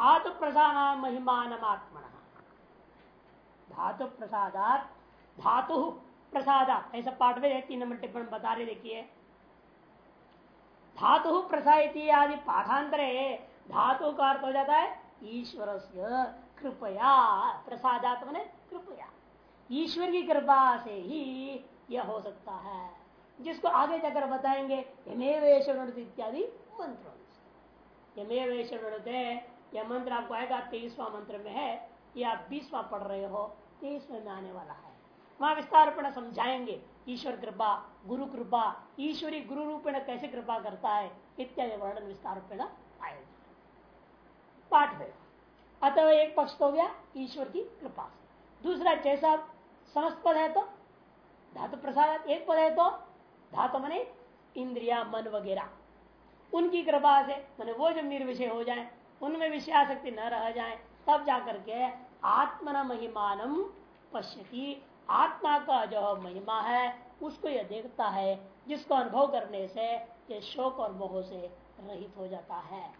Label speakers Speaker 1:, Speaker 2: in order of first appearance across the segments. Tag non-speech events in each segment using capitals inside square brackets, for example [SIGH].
Speaker 1: धातु प्रसाद महिमान आत्मन धातु प्रसादात धातु प्रसादात ऐसा पाठ में तीन नंबर टिप्पण बता रहे, देखिए। धातु प्रसादी आदि पाठांतरे धातु का अर्थ हो जाता है ईश्वर से कृपया। प्रसादात मैंने कृपया। ईश्वर की कृपा से ही यह हो सकता है। जिसको आगे जाकर बताएँगे इत्यादि मंत्रों से। यह मंत्र आपको आएगा? तेईसवा मंत्र में है या बीसवा पढ़ रहे हो, तेईसवें में आने वाला है। वहाँ विस्तार समझाएँगे, ईश्वर कृपा, गुरु कृपा, ईश्वरी गुरु रूप कैसे कृपा करता है, इत्यादि वर्णन विस्तार आएगा पाठ है। अतः एक पक्ष तो हो गया ईश्वर की कृपा से। दूसरा, जैसा समस्त पद है तो धातु प्रसाद, एक पद है तो धातु मने इंद्रिया, मन वगैरह। उनकी कृपा से, मैंने वो जब निर्विषय हो जाए उनमें विषय आसक्ति न रह जाए, तब जाकर के आत्मन महिमानम पश्यति। आत्मा का जो महिमा है, उसको यह देखता है, जिसको अनुभव करने से, ये शोक और मोह से रहित हो जाता है।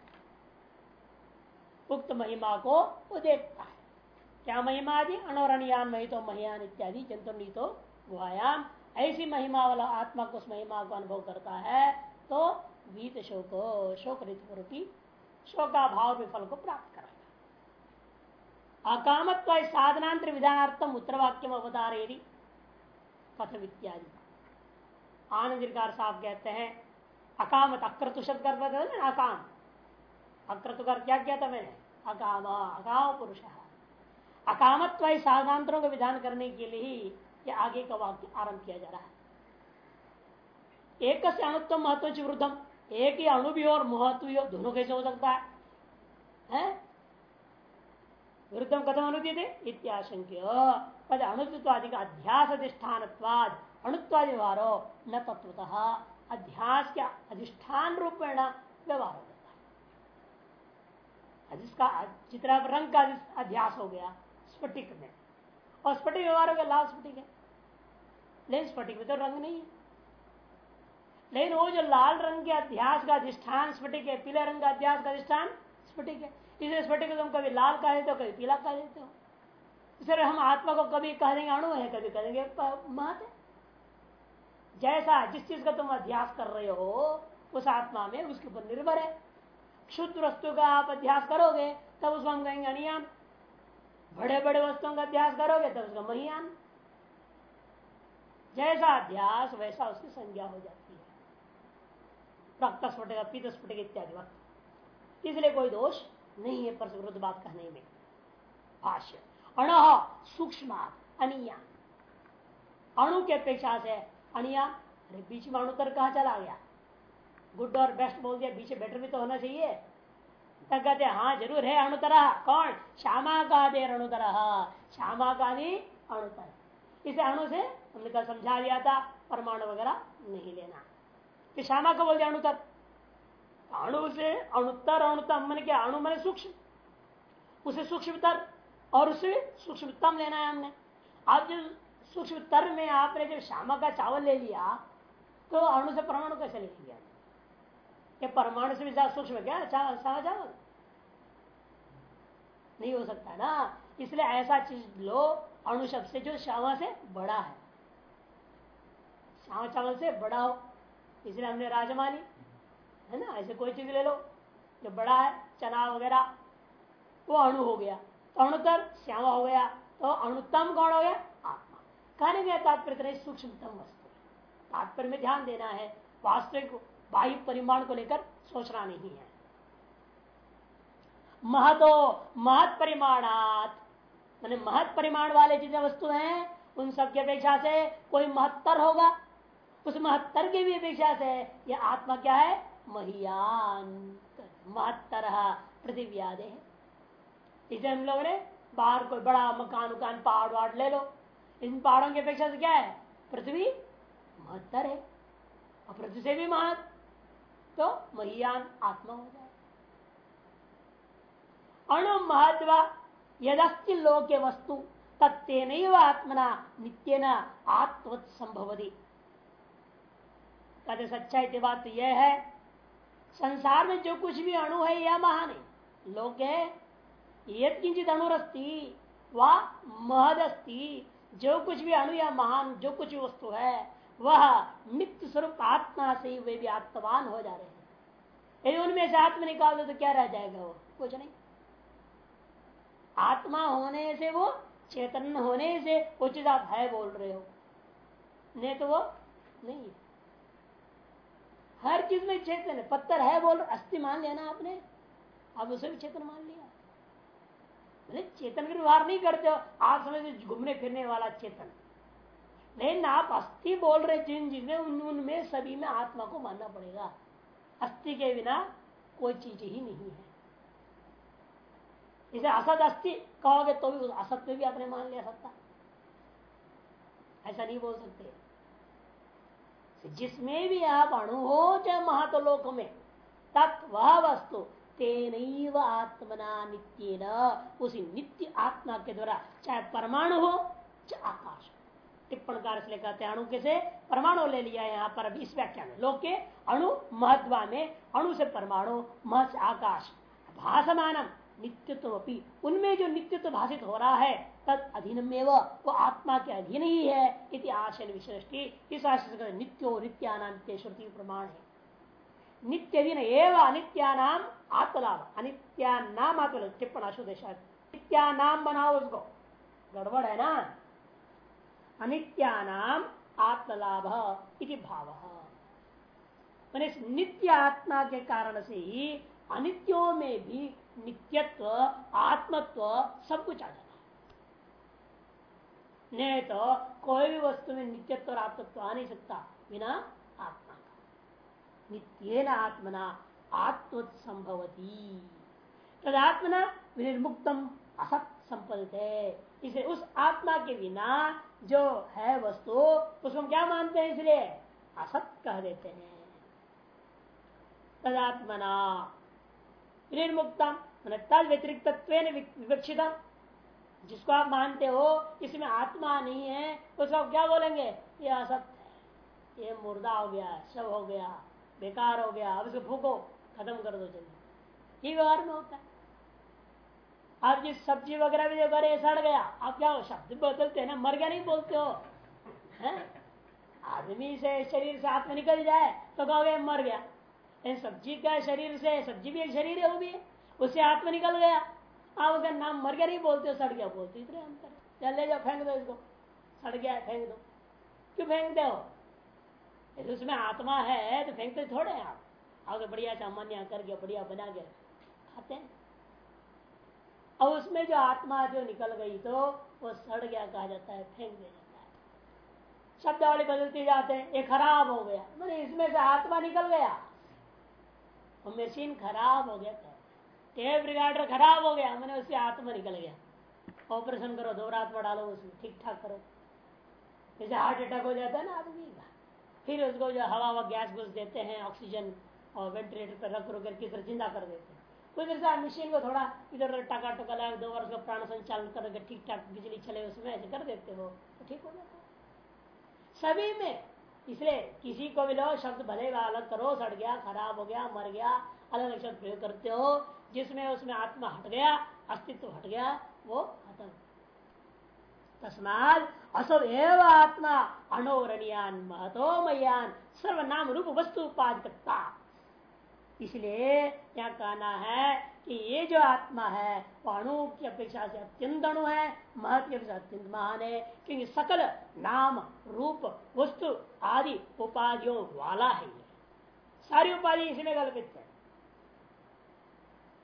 Speaker 1: उक्त महिमा को वो देखता है। क्या महिमा आदि अनोरणियान महितो महियान इत्यादि, जंतु नीतो गुहायाम। ऐसी महिमा वाला आत्मा को उस महिमा को अनुभव करता है तो वीत शोक शोक ऋतु शोका भाव विफल को प्राप्त करेगा अकामत्व साधनांतर विधानार्थम उत्तरवाक्यम अवतारेरी कथम इत्यादि आनंद साहब कहते हैं, अकामत अक्रतु शब्द कर अकाम। अक्रतु कर क्या किया था मैंने? अकाम अकाम पुरुष। अकामत्व साधनांतरों का विधान करने के लिए ही यह आगे का वाक्य आरंभ किया जा रहा है। एक से अणुत्व महत्व वृद्धम। एक ही अणु भी और महत्व भी हो दोनों कैसे हो सकता है, है? विरुद्धम कथम अनुद्य इत्याशंक्य। पद अणुत्वादि का अध्यास अधिष्ठान अणुत्वादि व्यवहारो न तत्वतः अध्यास के अधिष्ठान रूपेण व्यवहार हो। जाता है जिसका चित्र रंग का अध्यास हो गया स्फटिक में। और स्फटिक व्यवहार हो गया लाल स्फटिक है। लेकिन स्फटिक में तो रंग नहीं है। लेकिन वो जो लाल रंग के अध्यास का अधिष्ठान, स्फटिक है, पीले रंग का अध्यास का अधिष्ठान, स्फटिक है। इसलिए स्फटिक तुम कभी लाल कह देते हो, कभी पीला कह देते हो। इसलिए हम आत्मा को कभी कह देंगे अणु है, कभी कह देंगे महत है। जैसा जिस चीज़ का तुम अध्यास कर रहे हो, उस आत्मा में उसके ऊपर निर्भर है। क्षुद्र वस्तु का आप अध्यास करोगे, तब उसको हम कहेंगे अनियान। बड़े बड़े वस्तुओं का अध्यास करोगे, तब उसका महियान। जैसा अध्यास, वैसा उसकी संज्ञा हो जाती रक्त स्फटिक पीत स्फटिक इत्यादि वक्त इसलिए कोई दोष नहीं है, परस विरुद्ध बात कहने में। भाष्य, अण सूक्ष्म अनिया। अणु के अपेक्षा से अनिया, अरे बीच में अणुतर कहा चला गया? गुड और बेस्ट बोल दिया, बीच बेटर भी तो होना चाहिए। तब कहते हाँ ज़रूर है अणुतरा कौन? श्यामा का दे अणुतर श्यामा का भी अणुतर इसे अणु से हमने कल समझा दिया था, परमाणु वगैरह नहीं लेना। श्यामा का बोल दिया, अणुतर। अणु से अणुतर अणुतम मैंने क्या, अणु मैंने सूक्ष्म। उसे सूक्ष्मतर और उसे सूक्ष्मतम लेना है हमने। आप जो सूक्ष्मतर में आपने जब श्यामा का चावल ले लिया तो अणु से परमाणु कैसे ले ये परमाणु से भी ज़्यादा सूक्ष्म क्या? चावल सारा चावल? नहीं हो सकता ना। इसलिए ऐसा चीज़ लो, अणु शब्द से जो श्यामा से बड़ा है। श्यामा चावल से बड़ा हो। इसलिए हमने राजमा ली है ना? ऐसे कोई चीज़ ले लो, जो बड़ा है, चना वगैरह, वो अणु हो गया। तो अणुतर श्यामा हो गया तो अणुतम कौन हो गया? आत्मा। कहने गया तात्पर्य सूक्ष्मतम वस्तु तात्पर्य में ध्यान देना है, वास्तविक बाह्य परिमाण को लेकर सोचना नहीं है। महतो महत परिमाणात, मैंने महत परिमाण वाले जितने वस्तु हैं, उन सब की अपेक्षा से कोई महत्तर होगा। उस महत्तर की भी अपेक्षा से यह आत्मा क्या है? महियान। महत्तर पृथ्व्यादे इसे हम लोग ने बाहर कोई बड़ा मकान उकान पहाड़ वाड़ ले लो। इन पहाड़ों की अपेक्षा से क्या है? पृथ्वी महत्तर है। और पृथ्वी से भी महत। तो महियान आत्मा हो जाए। अणु महत्व यदस्ति लोके वस्तु तत्व आत्मना, नित्य न आत्मवत संभवती। कहते सच्चाई बात तो यह है, संसार में जो कुछ भी अणु है, यह महान है। लोग यद किंचित अणुरस्ती व महदस्ती। जो कुछ भी अणु या महान जो कुछ वस्तु है, वह नित्य स्वरूप आत्मा से वे भी आत्मवान हो जा रहे हैं। यदि उनमें से आत्मा निकाल दो तो क्या रह जाएगा वो? कुछ नहीं। आत्मा होने से वो, चेतन होने से उचित आप है बोल रहे हो। नहीं तो वो नहीं है। हर चीज़ में चेतन है। पत्थर है बोल, अस्थि मान लिया ना आपने? अब उसे भी चेतन मान लिया। चेतन का व्यवहार नहीं करते हो। आप समझ घूमने फिरने वाला चेतन। लेकिन आप अस्थि बोल रहे जिन उन उनमें सभी में आत्मा को मानना पड़ेगा। अस्थि के बिना कोई चीज़ ही नहीं है। इसे असत अस्थि कहोगे तो भी असत में भी आपने मान लिया सकता ऐसा नहीं बोल सकते। जिसमें भी आप अणु हो, चाहे महतलोक में, तत् वह वस्तु तेन आत्मना नित्य न उसी नित्य आत्मा के द्वारा, चाहे परमाणु हो, चाहे आकाश हो। टिप्पणकार से कहते हैं, अणु के से परमाणु ले लिया यहाँ पर अभी इस व्याख्या में। लोग के अणु, महत्वा में, अणु से परमाणु मह आकाश। भाषमानम नित्यत्व उनमें जो नित्यत्व भाषित हो रहा है तद अधीन में वो आत्मा के अधीन ही है इति आशय विशेषी इस आशय नित्यो नित्यानाम श्रुति प्रमाण। है नित्य दिन एवं अनित्यानाम आत्मलाभ। अनित्यानाम आत्मलाभ, टिप्पण अशुदेश नित्यानाम बनाओ उसको। गड़बड़ है ना? अनित्यानाम आत्मलाभ इति भाव। मैंने इस नित्य आत्मा के कारण से ही अनित्यों में भी नित्यत्व, आत्मत्व सब कुछ आ जाता नहीं तो कोई भी वस्तु में नित्यत्व और आत्मत्व आ नहीं सकता बिना आत्मा का। नित्य न आत्मना आत्म संभवती तदात्मना विनिर्मुक्तम असत संपदित है इसे उस आत्मा के बिना जो है वस्तु, उसको हम क्या मानते हैं इसलिए? असत कह देते हैं। तदात्मना विनिर्मुक्तम तद व्यतिरिक्त विवक्षित जिसको आप मानते हो, इसमें आत्मा नहीं है, उसको आप क्या बोलेंगे? ये असत्य है। ये मुर्दा हो गया सब हो गया, बेकार हो गया, अब इसको फूको खत्म कर दो चलिए ये व्यवहार में होता है। आप जिस सब्ज़ी वगैरह भी अरे सड़ गया। आप क्या हो, शब्द बदलते हैं ना, मर गया नहीं बोलते हो? है? आदमी से शरीर से आत्मा निकल जाए तो कहोगे, मर गया। सब्ज़ी का शरीर से, सब्ज़ी भी एक शरीर है वो भी उससे आत्मा निकल गया। आप उसका नाम मर गया, नहीं बोलते सड़ गया, बोलते इतने अंतर। चल ले जाओ, फेंक दो इसको। सड़ गया फेंक दो। क्यों फेंकते हो? यदि उसमें आत्मा है तो फेंकते थोड़े आप। आगे बढ़िया सामान्य करके बढ़िया बना के। खाते हैं। और उसमें जो आत्मा जो निकल गई तो वो सड़ गया कहा जाता है, फेंक दिया जाता है। शब्दावली बदलती जाते हैं, ये खराब हो गया। मैंने इसमें से आत्मा निकल गया। वो मशीन खराब हो गया टेप रिगार्डर खराब हो गया, मैंने उससे आत्मा निकल गया। ऑपरेशन करो, दो रात में डालो उसमें ठीक ठाक करो। जैसे हार्ट अटैक हो जाता है ना आदमी का, फिर उसको जो हवा व गैस घुस देते हैं, ऑक्सीजन और वेंटिलेटर पर रख रुक करके फिर ज़िंदा कर देते हैं। कुछ देर मशीन को थोड़ा इधर उधर टका टका लगा दो बार उसका प्राण संचालन करके ठीक ठाक बिजली चले, उसमें ऐसे कर देते हो तो ठीक हो जाता सभी में, इसलिए किसी को भी लो, शब्द भले अलग करो, सड़ गया, खराब हो गया, मर गया अलग अलग शब्द प्रयोग करते हो जिसमें उसमें आत्मा हट गया, अस्तित्व हट गया, वो खत्म तस्माद असव एव आत्मा अणोरणियान महतो मयान सर्वनाम रूप वस्तु उपाधिकता इसलिए क्या कहना है कि ये जो आत्मा है, वो अणु की अपेक्षा से अत्यंत अणु है, महत की अपेक्षा अत्यंत महान है, क्योंकि सकल नाम, रूप, वस्तु, आदि उपाधियों वाला है सारी उपाधि इसमें कल्पित है।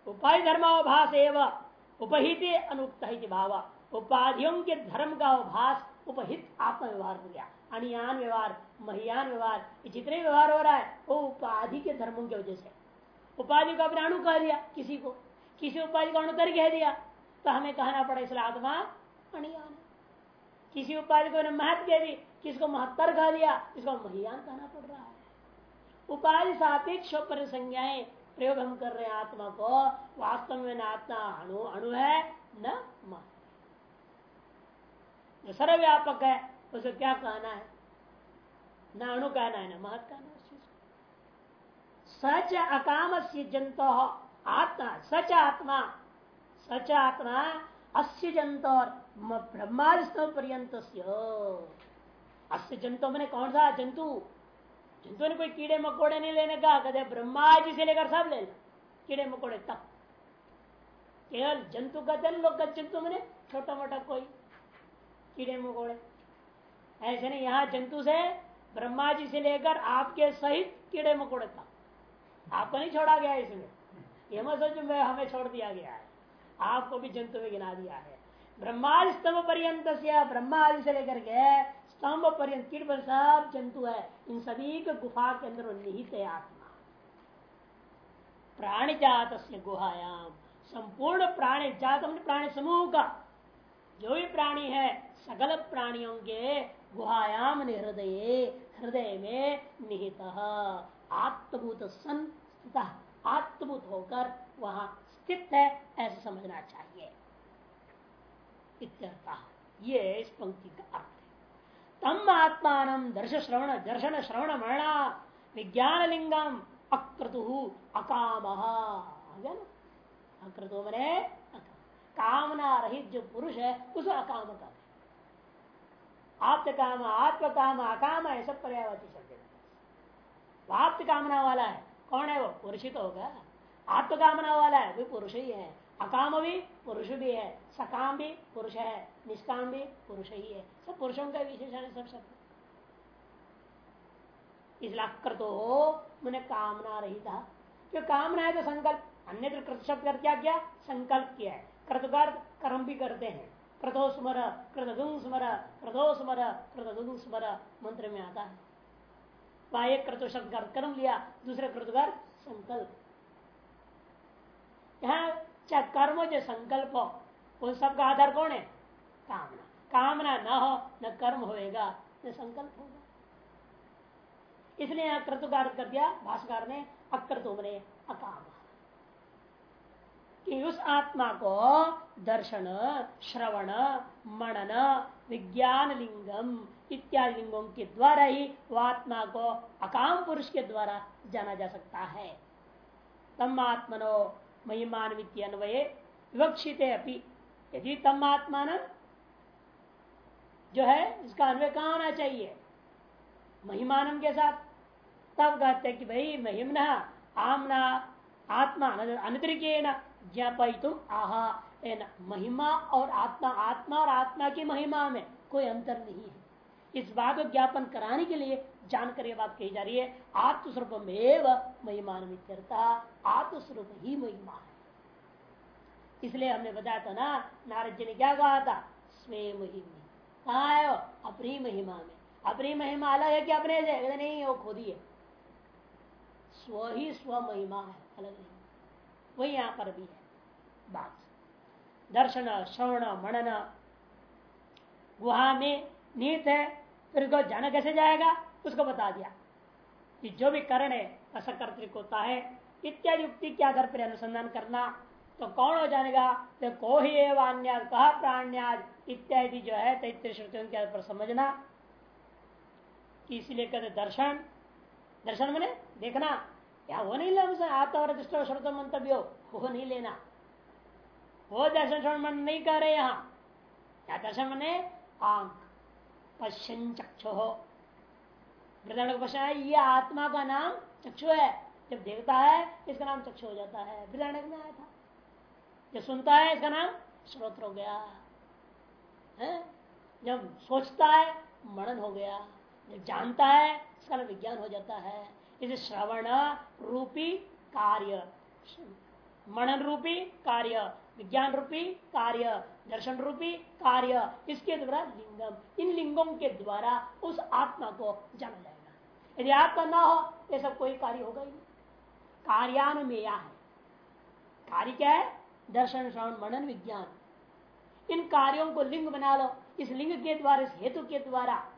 Speaker 1: उपाधि धर्माभास एवं उपहित अनुक्त भाव। उपाधियों के धर्म का अभास उपहित आत्म व्यवहार हो गया। अनियान व्यवहार, महियान व्यवहार जितने व्यवहार हो रहा है, वो उपाधि के धर्मों की वजह से। उपाधि को अपने अणु कह दिया किसी को। किसी उपाधि को अणुतर कह दिया तो हमें कहना पड़ा, इसलिए आत्मा अणियान किसी उपाधि को महत्व कह दी, किसको महत्तर कह दिया, इसको महियान कहना पड़ रहा है। उपाधि सापेक्ष पर संज्ञाएँ प्रयोग हम कर रहे हैं आत्मा को वास्तव में न आत्मा अणु अणु है, न जो सर्वव्यापक है, उसे क्या कहना है? न अणु कहना है, न महत्व कहना चीज़ सच अकाम से जंत आत्मा, सच आत्मा सच आत्मा अस्य जंतु और ब्रह्मादिस्तम पर्यंत अस्य जंतु मैंने कौन सा जंतु ने कोई कीड़े मकोड़े नहीं लेने का, कहते ब्रह्मा जी से लेकर सब ले कीड़े मकोड़े तक केवल जंतु कहते लोग जंतु मैंने छोटा मोटा कोई कीड़े मकोड़े। ऐसे नहीं, यहाँ जंतु से ब्रह्मा जी से लेकर आपके सहित कीड़े मकोड़े तक आपको नहीं छोड़ा गया इसमें। ये मत सोचो, मैं, हमें छोड़ दिया गया है। आपको भी जंतु में गिना दिया है। ब्रह्मादि स्तंभ पर्यंत से ब्रह्मादि से लेकर के स्तंभ पर्यंत कीट पर सब जंतु है। इन सभी के गुफा के अंदर निहित है आत्मा। प्राणी जात गुहायाम। संपूर्ण प्राणी जात प्राणी समूह का। जो भी प्राणी है सकल प्राणियों के गुहायाम हृदय हृदय में निहित आत्मभूत सन स्थित आत्मभूत होकर वहाँ स्थित है, ऐसा समझना चाहिए। ये इस पंक्ति का अर्थ। तम आत्मान दर्श श्रवण दर्शन श्रवण मरणा विज्ञान लिंगम अक्रतु अकाम। अक्रतु मरे कामना रहित जो पुरुष है, उसे अकाम का आप्त काम आत्म काम अकाम है सब पर्यावती शब्द आप्त कामना वाला है। कौन है वो? पुरुष ही तो होगा। आत्मकामना वाला है, वो पुरुष ही है। अकाम भी पुरुष भी है, सकाम भी पुरुष है, निष्काम भी पुरुष ही है। सब पुरुषों का विशेषण है सब शब्द इसलिए कर तो मैंने कामना रही था क्यों कामना है तो संकल्प। अन्य कृत शब्द कर क्या किया? संकल्प किया है। कृतकार कर्म भी करते हैं। कृतो स्मर कृतगुंग स्मर, कृतो स्मर कृतगुंग स्मर मंत्र में आता है। वह एक कृतो शब्द कर्म लिया, दूसरे कृतकार संकल्प। चाहे कर्म जो संकल्प हो, उन सबका आधार कौन है? कामना। कामना न हो, न कर्म होएगा, न संकल्प होगा। इसलिए यहाँ क्रतुकार कर दिया भाषाकार ने अक्रतु बने अकाम। कि उस आत्मा को दर्शन, श्रवण, मनन, विज्ञान लिंगम इत्यादि लिंगों के द्वारा ही वह आत्मा को अकाम पुरुष के द्वारा जाना जा सकता है। तम आत्मनो महिमान अन्वय विवक्षित अपनी यदि तम आत्मान जो है, इसका अन्वय कहा होना चाहिए? महिमान के साथ। तब कहते हैं कि भाई, महिमना आमना आत्मा अनतिरिकेण तुम आहा। महिमा और आत्मा आत्मा और आत्मा की महिमा में कोई अंतर नहीं है। इस बात को ज्ञापन कराने के लिए जानकर ये बात कही जा रही है आत्मस्वरूप में महिमान आत्मस्वरूप ही महिमा है इसलिए हमने बताया था ना, नारद जी ने क्या कहा था? स्वे महिमा। कहा है अपनी महिमा में। अपनी महिमा अलग है कि अपने से? नहीं, वो खुद ही है। स्व ही स्व महिमा है, अलग नहीं। वही यहाँ पर भी है। बात। दर्शन, श्रवण, मनन, गुहा में नीत है। फिर उसको जाना कैसे जाएगा? उसको बता दिया कि जो भी करण है, असकर्तृक होता है, इत्यादि युक्ति के आधार पर अनुसंधान करना तो कौन हो जाएगा तो को ही एवं कहा प्राण्याद, इत्यादि जो है तैत्र श्रुतियों के आधार पर समझना। इसलिए कहते दर्शन। दर्शन मैंने देखना। या वो नहीं लेना आता और दृष्ट श्रोत मंतव्य हो, वो नहीं लेना। वो दर्शन श्रवण मन नहीं कर रहे यहाँ। या दर्शन मैंने आँख। पश्चिम चक्षु हो वृद्धारण को प्रश्न है ये आत्मा का नाम चक्षु है। जब देखता है, इसका नाम चक्षु हो जाता है। वृद्धारण में आया था। जब सुनता है, इसका नाम श्रोत्र हो गया। है? जब सोचता है, मनन हो गया। जब जानता है, इसका नाम विज्ञान हो जाता है। इसे श्रवण रूपी कार्य। मनन रूपी कार्य। विज्ञान रूपी कार्य। दर्शन रूपी कार्य, इसके द्वारा लिंगम। इन लिंगों के द्वारा उस आत्मा को जाना जाएगा यदि आपका ना हो, ये सब कोई कार्य होगा ही नहीं। कार्यानुमेया है। कार्य क्या है? दर्शन, श्रवण, मनन, विज्ञान। इन कार्यों को लिंग बना लो। इस लिंग के द्वारा, इस हेतु के द्वारा।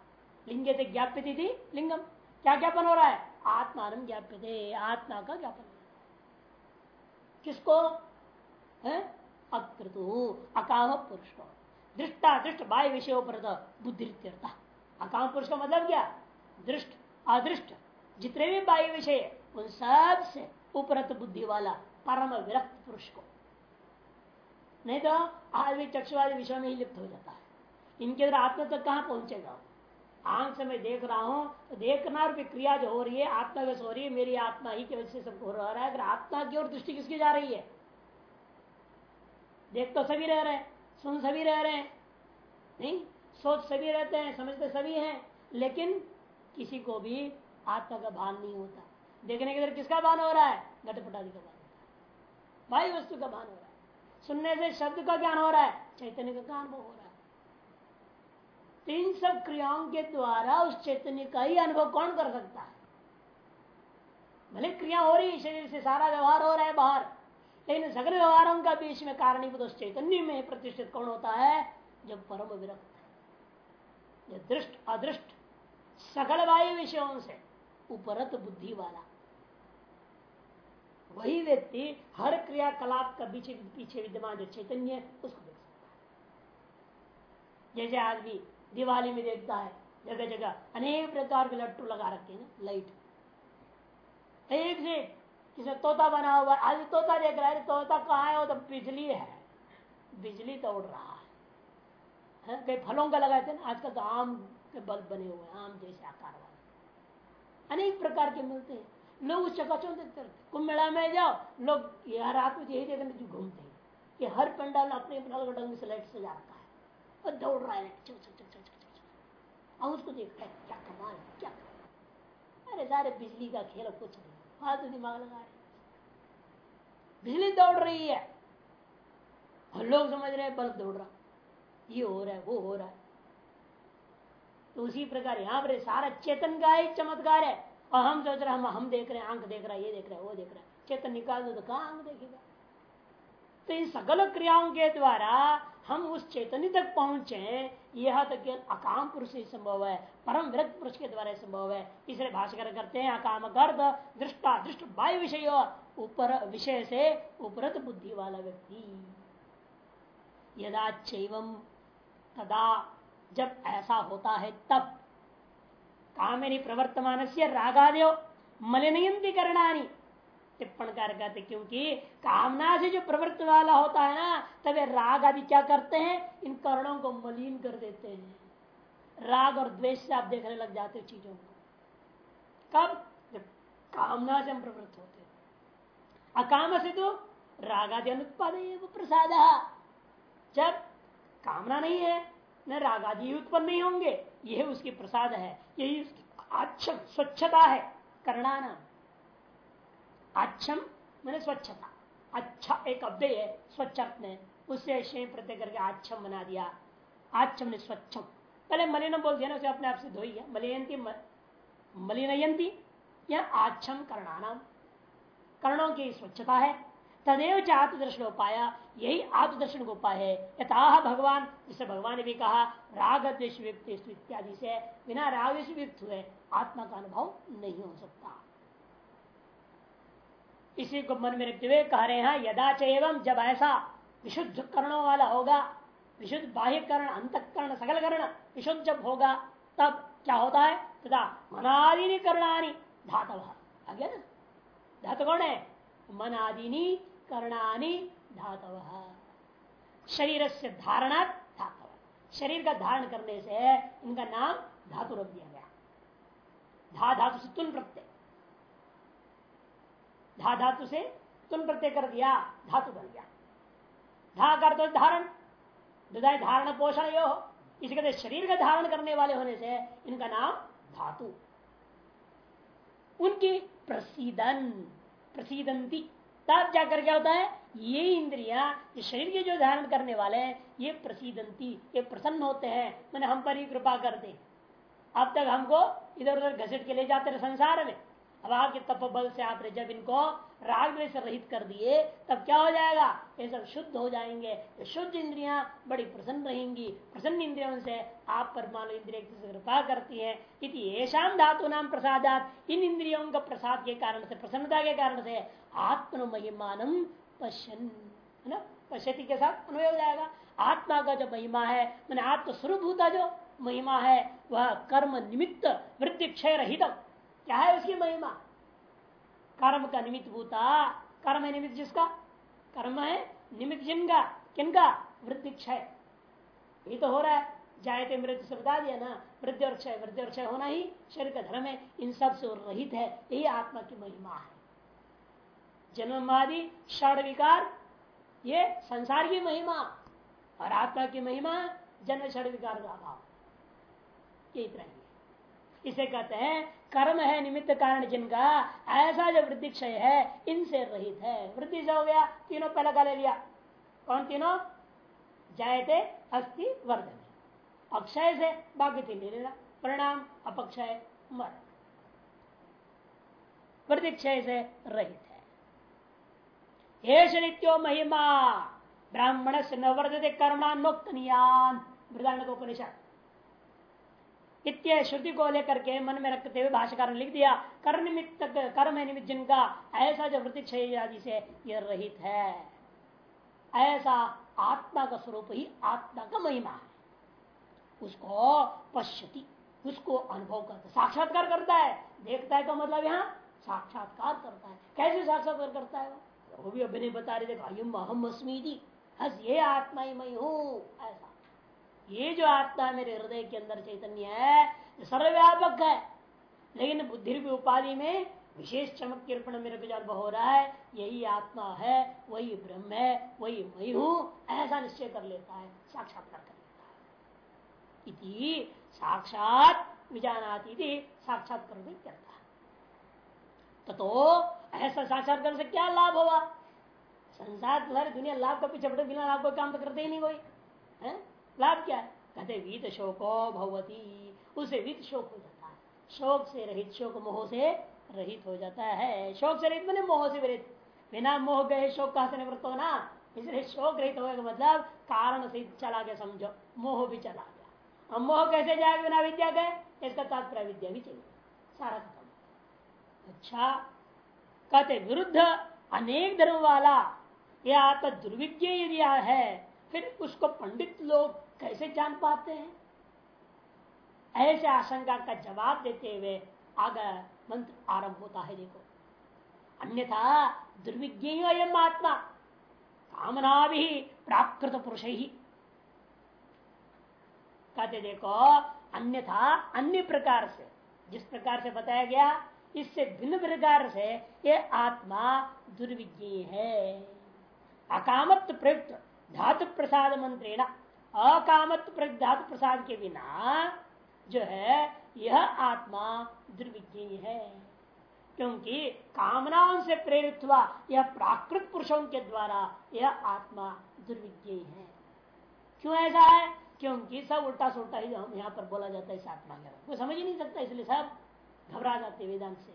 Speaker 1: लिंगे लिंग ज्ञाप्य थी, लिंगम। क्या ज्ञापन हो रहा है? आत्मान ज्ञाप्य थे आत्मा का ज्ञापन। किसको? है? अक्रतु अकाम पुरुष। दृष्टा दृष्ट बाह्य विषय पर बुद्धि अकाम पुरुष का मतलब क्या? दृष्ट, अदृष्ट। जितने भी बाह्य विषय उन सबसे उपरत बुद्धि वाला परम विरक्त पुरुष को। नहीं तो आदमी चक्षुवादी विषय में ही लिप्त हो जाता है। इनके अंदर आत्मा तक तो कहाँ पहुंचेगा? आँख से मैं देख रहा हूँ तो देखना रूपी क्रिया जो हो रही है, आत्मा व्यस हो रही है, मेरी आत्मा ही की वजह से सबको हो रहा है। अगर आत्मा की ओर दृष्टि किसकी जा रही है? देख तो सभी रह रहे हैं, सुन सभी रह रहे हैं। नहीं, सोच सभी रहते हैं, समझते सभी हैं, लेकिन किसी को भी आत्मा का भान नहीं होता। देखने के अंदर किसका भान हो रहा है? घटपटादि का भान होता है। वायु वस्तु का भान हो रहा है। सुनने से शब्द का ज्ञान हो रहा है, चैतन्य का ज्ञान हो रहा है। तीन सब क्रियाओं के द्वारा उस चैतन्य का ही अनुभव कौन कर सकता है? भले क्रिया हो रही है, शरीर से सारा व्यवहार हो रहा है बाहर लेकिन सगल व्यवहारों का बीच में कारणीभूत उस चैतन्य में प्रतिष्ठित कौन होता है? जब परम विरक्त है। दृष्ट, अदृष्ट सकल वायु विषयों से उपरत बुद्धि वाला। वही व्यक्ति हर क्रियाकलाप का पीछे पीछे विद्यमान जो चैतन्य है, उसको देख सकता है। जैसे आदमी दिवाली में देखता है जगह जगह अनेक प्रकार के लट्टू लगा रखे हैं, लाइट। एक से किसी तोता बना हुआ आज तोता देख रहा है तोता कहा है? वो तो बिजली है। बिजली तो उड़ रहा है। कई फलों का लगाते हैं आजकल तो आम के बल्ब बने हुए हैं, आम जैसे आकार वाले। अनेक प्रकार के मिलते हैं। लोग उस चकाचौंध देखते रहते कुंभ मेला में जाओ, लोग यार रात में यही देखने जो घूमते हैं। कि हर पंडाल अपने अपने ढंग से लाइट सजा रखा है। और दौड़ रहा है चक चक चक चक चक और उसको देख रहे क्या कमाल क्या कमाल अरे सारे बिजली का खेल कुछ नहीं। फालतू दिमाग लगा रहे बिजली दौड़ रही है। और लोग समझ रहे हैं, बल्ब दौड़ रहा। ये हो रहा है, वो हो रहा है। तो उसी प्रकार यहाँ पर सारा चेतन का ही चमत्कार है। और हम सोच रहे हम हम देख रहे हैं, आँख देख रहा है, ये देख रहा है, वो देख रहा है। चेतन निकाल दो तो कहा आँख देखेगा? तो इन सकल क्रियाओं के द्वारा हम उस चैतन्य तक पहुँचे यह तो केवल अकाम पुरुष ही संभव है, परम विरक्त पुरुष के द्वारा संभव है। इसलिए भाषकर करते हैं, अकाम गर्द दृष्टा, दृष्ट वायु विषय ऊपर विषय से उपरत बुद्धि वाला व्यक्ति। यदा चैवम तदा जब ऐसा होता है तब कामिनी प्रवर्तमान से रागादेव मलिनयंती करणानी। टिप्पण कार्य कहते क्योंकि कामना से जो प्रवृत्त वाला होता है ना, तब ये राग आदि क्या करते हैं? इन करणों को मलिन कर देते हैं। राग और द्वेष से आप देखने लग जाते चीज़ों को। कब? जब कामना से हम प्रवृत्त होते हैं। अकाम से तो रागादि अनुत्पाद प्रसाद। जब कामना नहीं है, न राग आदि उत्पन्न नहीं होंगे, यह उसकी प्रसाद है। यही उसकी स्वच्छता है करणाना अच्छम, मैंने स्वच्छता। अच्छा एक अव्यय है स्वच्छ में उससे शेय प्रत्यय करके आच्छम बना दिया। आच्छम ने स्वच्छम। पहले मलिनम बोल दिया ना, उसे अपने आप से धोई मलियंती मलिनयंती, या आच्छम करणानाम। कर्णों की स्वच्छता है। तदेव च आत्मदर्शन उपाय। यही आत्मदर्शन का उपाय है। यथा भगवान, जिसे भगवान ने भी कहा राग द्वेश इत्यादि से, बिना राग व्यक्त हुए आत्मा का अनुभव नहीं हो सकता। इसी को मन में रखते हुए कह रहे हैं, यदा एवं जब ऐसा विशुद्ध करणों वाला होगा, विशुद्ध बाह्य करण अंतकरण सकल करण विशुद्ध जब होगा, तब क्या होता है? तथा मनादिनी करणानी धातव। आ गया ना? धातु कौन है? मन आदिनी करणानी धातव। शरीर से धारणात धातव। शरीर का धारण करने से इनका नाम धातु रख दिया गया। धा, धातु से तुल प्रत्यय। धा धातु से तुम प्रत्यय कर दिया, धातु बन गया। धा कर तो धारण धारण पोषण यो। इसे कहते शरीर का धारण करने वाले होने से इनका नाम धातु। उनकी प्रसिदन, प्रसिदंती। तब जाकर क्या होता है? ये इंद्रिया शरीर के जो धारण करने वाले हैं ये प्रसिदंती, ये प्रसन्न होते हैं। मैंने हम पर ही कृपा कर दे। अब तक हमको इधर उधर घसीट के ले जाते रहे संसार में। अब आपके तप बल से आपने जब इनको राग में से रहित कर दिए, तब क्या हो जाएगा? ये सब शुद्ध हो जाएँगे। तो शुद्ध इंद्रियाँ बड़ी प्रसन्न रहेंगी। प्रसन्न इंद्रियों से आप परमाणु इंद्रिय कृपा करती है। इति धातु नाम प्रसादात। इन इंद्रियों का प्रसाद के कारण से, प्रसन्नता के कारण से आत्म महिमान पश्यन। है ना? पश्यति के साथ हो जाएगा। आत्मा का जो महिमा है, मैंने आत्मस्वरूप होता जो महिमा है, वह कर्म निमित्त वृद्धि क्षय रहित क्या है उसकी महिमा? कर्म का निमित्त भूता। कर्म है निमित्त जिसका? कर्म है निमित्त जिनका? किनका? वृद्धि क्षय। ये तो हो रहा है। जायते मृत्यु से बता दिया ना। वृद्धि और क्षय वृद्धि और क्षय होना ही शरीर का धर्म है। इन सबसे रहित है। यही आत्मा की महिमा है। जन्मादि षड विकार, ये संसार की महिमा और आत्मा की महिमा, जन्म षड विकार का अभाव। यही तरह इसे कहते हैं कर्म है निमित्त कारण जिनका, ऐसा जो वृद्धि क्षय है, इनसे रहित है। वृद्धि से हो गया, तीनों पहला का ले लिया। कौन तीनों? जायते, अस्थि, वर्धन। अक्षय से बाकी तीन ले लेना। परिणाम, अपक्षय मर प्रतिक्षय से रहित है। ये नित्यो महिमा ब्राह्मण से न वर्धते कर्मणान्नोक्त नियान वृदान उपनिषद। इत्य श्रुति को लेकर के मन में रखते हुए भाषाकार ने लिख दिया कर्म निमित्त कर्म निमित्त जिनका ऐसा जो वृत्ति आदि से यह रहित है। ऐसा आत्मा का स्वरूप ही आत्मा का महिमा है। उसको पश्यति, उसको अनुभव करता साक्षात्कार करता है। देखता है का मतलब यहाँ साक्षात्कार करता है। कैसे साक्षात्कार करता है वो? भी अभी नहीं बता रहे थे अयम अहम अस्मी हस ये आत्मा ही मैं हूँ, ऐसा। ये जो आत्मा मेरे हृदय के अंदर चैतन्य है सर्वव्यापक है। लेकिन बुद्धि उपाधि में विशेष चमक किरण मेरे को हो रहा है यही आत्मा है वही ब्रह्म है वही मैं हूँ ऐसा निश्चय कर लेता है साक्षात्कार कर लेता है। इति साक्षात विजानाती थी साक्षात कर करता तो, तो ऐसा साक्षात करने से क्या लाभ होगा? संसार सारी दुनिया लाभ का पीछे बिना लाभ को काम तो करते ही नहीं कोई है? लाभ क्या है? कहते वीत शोको भगवती उसे वीत शोक हो जाता है। शोक से रहित, शोक मोह से रहित हो जाता है। शोक से रहित मैंने मोह से रहित। बिना मोह गए शोक कहा से निवृत्त हो ना इसलिए शोक रहित होगा मतलब कारण से चला गया, समझो। मोह भी चला गया। अब मोह कैसे जाएगा बिना विद्या के? इसका तात्पर्य विद्या भी चाहिए। सारा खत्म। अच्छा। कहते विरुद्ध अनेक धर्म वाला यह आपका दुर्विज्ञ यदि है फिर उसको पंडित लोग कैसे जान पाते हैं? ऐसे आशंका का जवाब देते हुए आगे मंत्र आरंभ होता है, देखो। अन्यथा दुर्विज्ञ आत्मा कामना भी प्राकृत पुरुष। ही कहते देखो, अन्यथा अन्य प्रकार से, जिस प्रकार से बताया गया, इससे भिन्न प्रकार से ये आत्मा दुर्विज्ञ है। अकामत प्रयुक्त धातु प्रसाद मंत्रेण अकामत्व प्रयुक्त धातु प्रसाद के बिना जो है, यह आत्मा दुर्विज्ञ है। क्योंकि कामनाओं से प्रेरित हुआ यह प्राकृत पुरुषों के द्वारा यह आत्मा दुर्विज्ञ है। क्यों ऐसा है? क्योंकि सब उल्टा सुलटा ही हम यहाँ पर बोला जाता है, इस आत्मा के कोई समझ ही नहीं सकता, इसलिए सब घबरा जाते वेदांत से।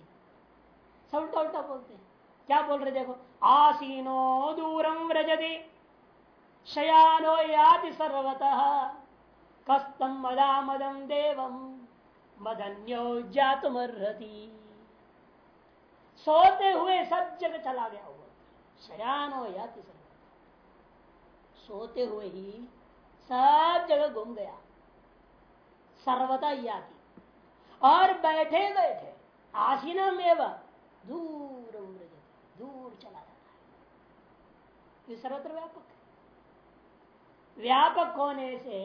Speaker 1: सब उल्टा उल्टा बोलते हैं। क्या बोल रहे देखो, आसीनो दूरम व्रजति। शयानो याति सर्वतः। कस्तम मदा मदम देवम मदन्यो जातुमर्हति सोते हुए सब जगह चला गया हुआ। शयानो याति सर्वतः। सोते हुए ही सब जगह घूम गया। सर्वता याति। और बैठे बैठे आसीना में दूर दूर चला जाता है। ये सर्वत्र व्यापक व्यापक होने से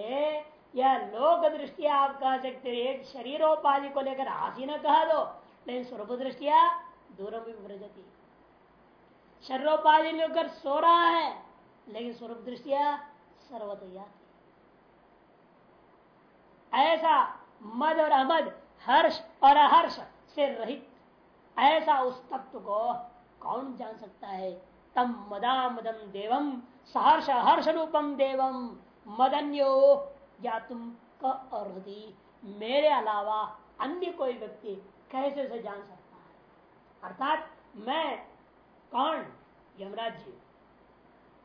Speaker 1: यह लोक दृष्टि आप कह सकते एक शरीरोपाधि को लेकर आसीना कह दो। लेकिन स्वरूप दृष्टिया दूर भी शरीरोपाधि लेकर सो रहा है, लेकिन स्वरूप दृष्टिया सर्वतया ऐसा मद और अमद, हर्ष और अहर्ष से रहित, ऐसा उस तत्व को कौन जान सकता है? तम मदा मदम देवम सहर्ष हर्ष रूपम देवम मदन्यो या तुम कही मेरे अलावा अन्य कोई व्यक्ति कैसे से जान सकता है? अर्थात मैं कौन? यमराज जी।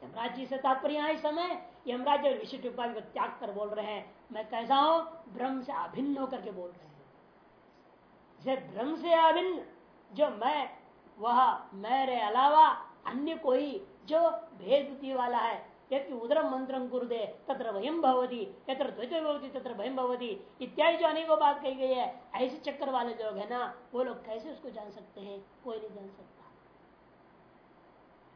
Speaker 1: यमराज जी से तात्पर्य इस समय। यमराज विशिष्ट उपाधि को त्याग कर बोल रहे हैं। मैं कैसा हूँ? ब्रह्म से अभिन्न होकर के बोल रहे हैं। जैसे ब्रह्म से अभिन्न, जो मैं, वह मेरे अलावा अन्य कोई जो भेद बुद्धि वाला है, यदि उदरम मंत्र गुरुदे तत्र वयम भवती, यत्र द्वैत भवती, तत्र भयम भवती, इत्यादि जो अनेकों बात कही गई है, ऐसे चक्कर वाले लोग है ना, वो लोग कैसे उसको जान सकते हैं? कोई नहीं जान सकता।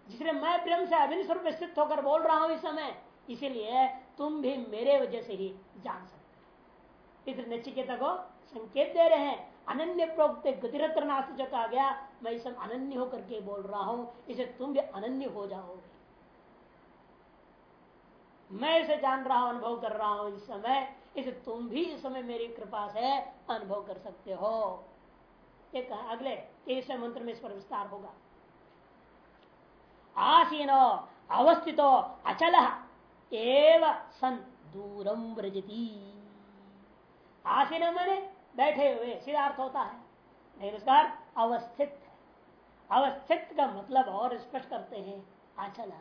Speaker 1: जिसने मैं प्रेम से अभिन्न स्वरूप स्थित होकर बोल रहा हूँ इस समय, इसीलिए तुम भी मेरे वजह से ही जान सकते इस नचिकेता को संकेत दे रहे हैं अनन्य प्रोक्त गतिरत्र नास्त जो कहा गया मैं सब अनन्य होकर के बोल रहा हूँ, इसे तुम भी अनन्य हो जाओगे। मैं इसे जान रहा हूँ, अनुभव कर रहा हूँ, इस समय, इसे तुम भी इस समय मेरी कृपा से अनुभव कर सकते हो। एक अगले तीसरे मंत्र में इस पर विस्तार होगा। आसीनो, अवस्थितो, अचल, एव सन दूरम व्रजती। आसीन मैंने बैठे हुए सीधा अर्थ होता है। लेकिन उसका अवस्थित है। अवस्थित का मतलब और स्पष्ट करते हैं, अचल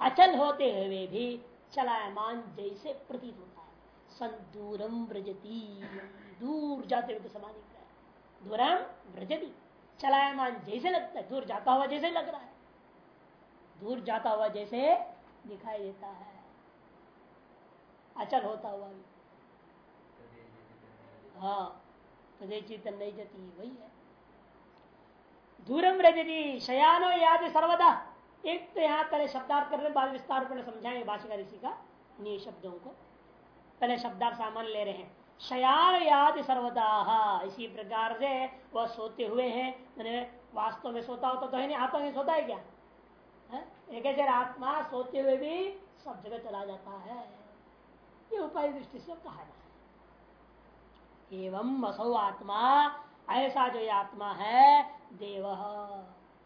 Speaker 1: अचल होते हुए भी चलायमान जैसे प्रतीत होता है। सन दूरम व्रजती, दूर जाते हुए तो समान दूरम व्रजती, चलायमान जैसे लगता है, दूर जाता हुआ जैसे लग रहा है। दूर जाता हुआ जैसे दिखाई देता है। अचल होता हुआ भी। हाँ तदे चेतन नहीं जाती, वही है। दूरम रजती, शयानो याद सर्वदा। एक तो यहाँ पहले शब्दार्थ करने बाद विस्तार पर समझाएँगे भाषिका ऋषि का नी शब्दों को। पहले शब्दार्थ सामान्य ले रहे हैं। शयान याद सर्वदा इसी प्रकार से वह सोते हुए हैं। मैंने वास्तव में सोता होता तो है नहीं, आत्मा में सोता है क्या? है? एक आत्मा सोते हुए भी सब जगह चला जाता है। ये उपाय दृष्टि से कहा जाए एवं असौ आत्मा, ऐसा जो आत्मा है, देव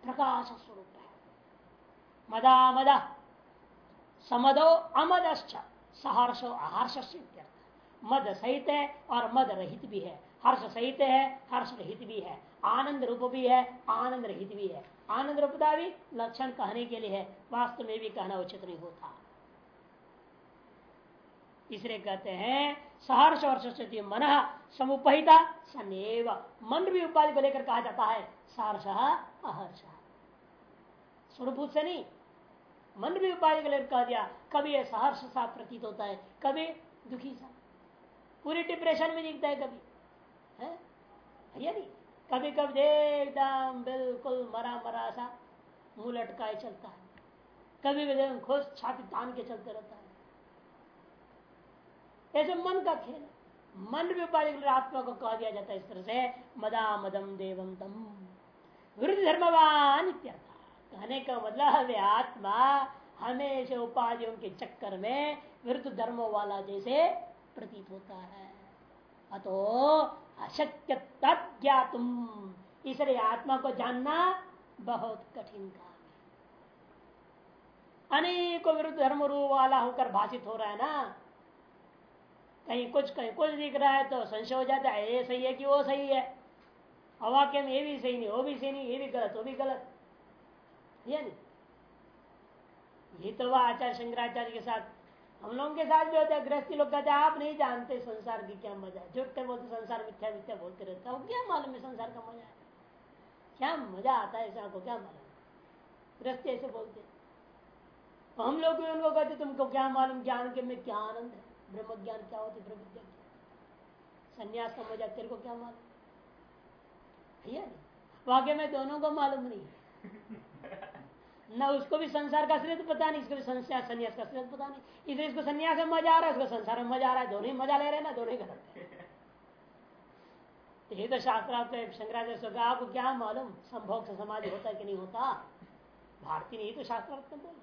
Speaker 1: प्रकाश स्वरूप है। मदा मद, समदो अमद सहर्षो आहर्ष मद सहित है और मद रहित भी है। हर्ष सहित है, हर्ष रहित भी है। आनंद रूप भी है, आनंद रहित भी है। आनंद रूपता भी लक्षण कहने के लिए है। वास्तव में भी कहना उचित नहीं होता। तीसरे कहते हैं सहर्ष और सरस्वती मन समुपहिता सनेव मन भी उपाधि को लेकर कहा जाता है, सहर्ष, अहर्ष। स्वरूप से नहीं मन भी उपाधि को लेकर कहा दिया, कभी सहर्ष सा प्रतीत होता है, कभी दुखी सा। पूरी डिप्रेशन में दिखता है कभी, है? नहीं? कभी कभी एकदम बिल्कुल मरा मरा सा मुँह लटकाए चलता है। कभी खुश छाती तान के चलते रहता है। ऐसे मन का खेल। मन भी उपाधि आत्मा को कह दिया जाता है इस तरह से मदा मदम देवम तम विरुद्ध धर्मवान कहने का मतलब आत्मा हमेशा उपाधियों के चक्कर में विरुद्ध धर्म वाला जैसे प्रतीत होता है। अतो अशक्य तुम इसलिए आत्मा को जानना बहुत कठिन काम है। अनेकों विरुद्ध धर्म वाला होकर भाषित हो रहा है ना कहीं कुछ कहीं कुछ दिख रहा है तो संशय हो जाता है, ये सही है कि वो सही है? अवाक्य में ये भी सही नहीं, वो भी सही नहीं, ये भी गलत, वो भी गलत। ये नहीं। ये तो वह आचार्य शंकराचार्य के साथ, हम लोगों के साथ भी होता है, गृहस्थी लोग कहते हैं, आप नहीं जानते संसार की क्या मज़ा है? झूठे बोलते, संसार मिथ्या मिथ्या बोलते रहता है। क्या मालूम है संसार का मज़ा है? क्या मज़ा आता है ऐसा को, क्या मालूम? गृहस्थी ऐसे बोलते तो हम लोग भी उनको कहते, तुमको क्या मालूम, ज्ञान के में क्या आनंद है? ब्रह्म ज्ञान क्या होती ब्रह्म विद्या क्या संन्यास का मज़ा तेरे को क्या मालूम? भैया वाक्य में दोनों को मालूम नहीं [LAUGHS] न उसको भी संसार का असलियत पता नहीं इसको भी संसार संन्यास का असलियत पता नहीं। इसलिए इसको संन्यास में मज़ा आ रहा है उसको संसार में मज़ा आ रहा है। दोनों ही मज़ा ले रहे हैं ना दोनों ही गलत [LAUGHS] ये तो शास्त्र शंकराचार्य आपको क्या मालूम? संभोग से समाधि होता है कि नहीं होता? भारतीय ने ये तो शास्त्र बोले।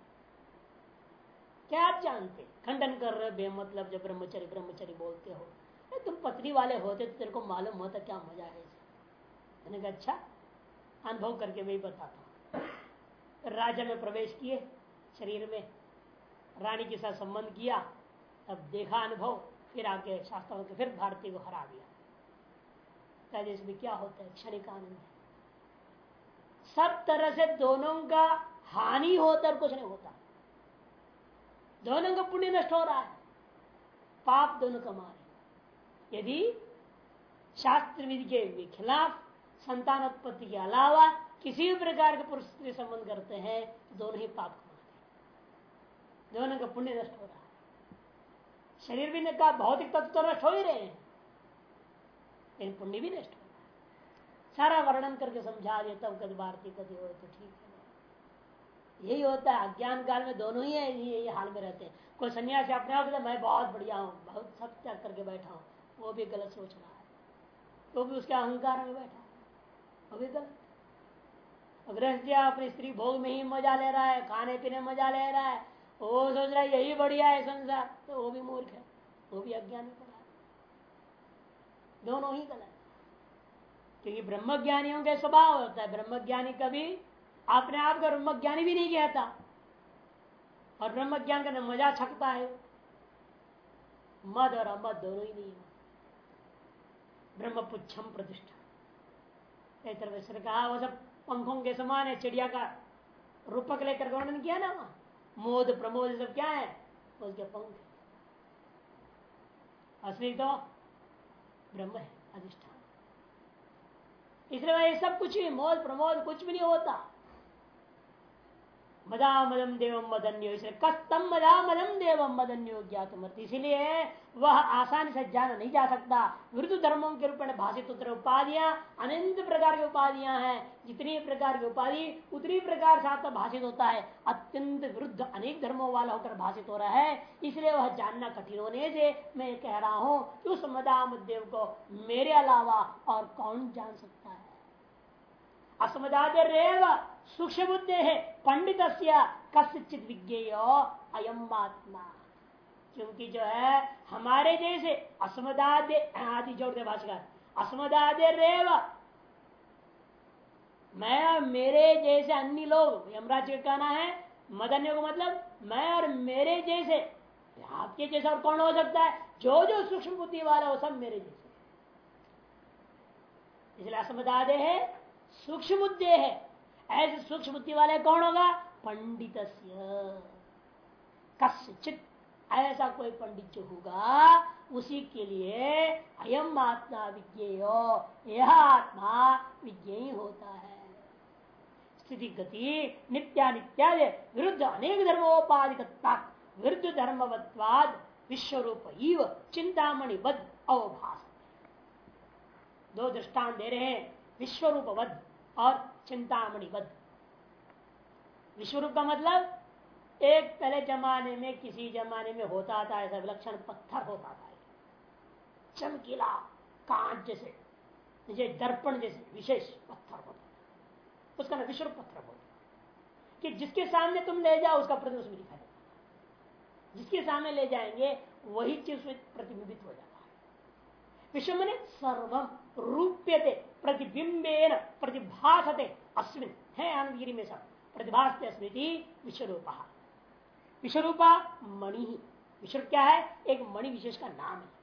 Speaker 1: क्या आप जानते? खंडन कर रहे, बेमतलब जब ब्रह्मचरी ब्रह्मचरी बोलते हो। तुम पत्नी वाले होते तो तेरे को मालूम होता क्या मज़ा है मैंने कहा अच्छा अनुभव करके मैं बताता हूँ। राजा में प्रवेश किए, शरीर में रानी के साथ संबंध किया तब देखा अनुभव, फिर आके शास्त्रों के फिर भारतीय को हरा दिया। इसमें क्या होता है? क्षणिक आनंद है। सब तरह से दोनों का हानि होता और कुछ नहीं होता। दोनों का पुण्य नष्ट हो रहा है। पाप दोनों कमा रहे यदि शास्त्र विधि के खिलाफ संतान उत्पत्ति के अलावा किसी भी प्रकार के पुरुष से संबंध करते हैं तो दोनों ही पाप कमा रहे दोनों का पुण्य नष्ट हो रहा है। शरीर भी का भौतिक तत्व तो नष्ट हो ही रहे हैं। लेकिन पुण्य भी नष्ट हो रहा है। सारा वर्णन करके समझा दिया, तब कद भारती कद हो तो ठीक यही होता है, अज्ञान काल में दोनों ही यही हाल में रहते हैं। कोई सन्यासी अपने आप मैं बहुत बढ़िया हूँ, बहुत सब त्याग करके बैठा हूँ, वो भी गलत सोच रहा है। तो भी उसके अहंकार में बैठा वो भी गलत। गृहस्थिया अपनी स्त्री भोग में ही मज़ा ले रहा है, खाने पीने में मज़ा ले रहा है, वो सोच रहा है, यही बढ़िया है संसार तो वो भी मूर्ख है, वो भी अज्ञानी पड़ा है। दोनों ही गलत। क्योंकि ब्रह्मज्ञानियों के स्वभाव होता है, ब्रह्मज्ञानी कभी अपने आप को ब्रह्मज्ञानी भी नहीं कहता। और ब्रह्म ज्ञान का मज़ा छकता है। मद और अमद दोनों ही नहीं ब्रह्म पुच्छम प्रतिष्ठा। से कहा, वो सब पंखों के समान है, चिड़िया का रूपक लेकर वर्णन किया ना वहाँ। मोद, प्रमोद सब क्या है? उसके पंख। असली तो ब्रह्म है, अधिष्ठान। इसलिए सब कुछ मोद, प्रमोद कुछ भी नहीं होता। मदा मदम देवम मदन्यो इसलिए कस्तम मदा देवम मदन्यो ज्ञात इसीलिए वह आसानी से जाना नहीं जा सकता। विरुद्ध धर्मों के रूप में भाषित उत्तर उपाधियाँ अनंत प्रकार की उपाधियाँ हैं। जितनी प्रकार की उपाधि, उतनी प्रकार से भाषित होता है। अत्यंत विरुद्ध अनेक धर्मों वाला होकर भाषित हो रहा है। इसलिए वह जानना कठिन होने से मैं कह रहा हूँ कि उस मदाम देव को मेरे अलावा और कौन जान सकता है? असमदादेव सूक्ष्म बुद्धि है पंडित कसित विज्ञेय अयम आत्मा क्योंकि जो है, हमारे जैसे असमदादे आदि जोड़ते भाषकर असमदादे रेव। मैं और मेरे जैसे अन्य लोग, यमराज का कहना है मदन्य को मतलब मैं और मेरे जैसे, आपके जैसा और कौन हो सकता है? जो जो सूक्ष्म बुद्धि वाला हो, सब मेरे जैसे। इसलिए असमदादे है सूक्ष्म बुद्धि है। ऐसे सूक्ष्म बुद्धि वाले कौन होगा? पंडित कश्चित ऐसा कोई पंडित जो होगा, उसी के लिए अयम आत्मा विज्ञेय, यह आत्मा विज्ञेय होता है। स्थिति गति नित्या विरुद्ध अनेक धर्मोपाधिक विरुद्ध धर्मवत्वाद विश्व रूप चिंतामणि बद अवभाष दो दृष्टान दे रहे हैं विश्व रूपवध और चिंतामणिबद्ध विश्वरूप का मतलब एक पहले जमाने में, किसी जमाने में होता था, ऐसा विलक्षण पत्थर होता था। चमकीला कांच जैसे जैसे दर्पण जैसे, विशेष पत्थर होता था। उसका ना विश्व पत्थर होता कि जिसके सामने तुम ले जाओ, उसका उसमें दिखाई देता जिसके सामने ले जाएँगे, वही चीज़ प्रतिबिंबित हो जाता है। विश्व मैंने सर्वम रूप्यते। प्रतिबिंबेन प्रतिभासते अस्मिन। है आनंदगिरी में सब। प्रतिभासते स्मृति विश्वरूप। विश्वरूपा मणि। ही विश्व क्या है? एक मणि विशेष का नाम है।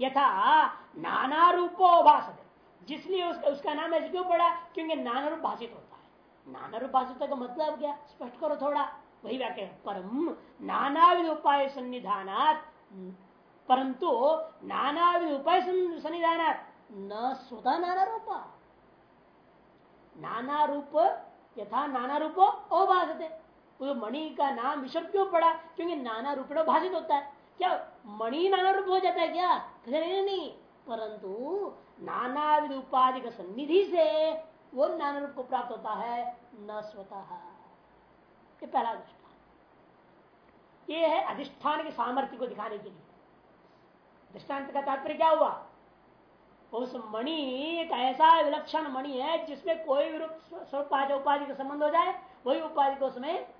Speaker 1: यथा नाना रूपो भाषते जिसलिए उसका, उसका नाम ऐसे क्यों पड़ा? क्योंकि नाना रूप भाषित होता है। नाना रूप भाषित का मतलब क्या? स्पष्ट करो थोड़ा। वही व्याख्या परम नाना उपाय सन्निधानात। परंतु नाना उपाय सन्निधानात। न स्वतः नाना रूप। नाना रूप यथा नाना रूप अभाषते उस मणि का नाम विश्व क्यों पड़ा? क्योंकि नाना रूप भाषित होता है। क्या मणि नाना रूप हो जाता है क्या? नहीं, नहीं परंतु नाना उपाधि का सन्निधि से वो नाना रूप को प्राप्त होता है न स्वतः। ये पहला दृष्टान ये है अधिष्ठान के सामर्थ्य को दिखाने के लिए। दृष्टांत का तात्पर्य क्या हुआ? उस मणि, एक ऐसा विलक्षण मणि है जिसमें कोई भी स्वरूप उपाधि का संबंध हो जाए, वही उपाधि को उसमें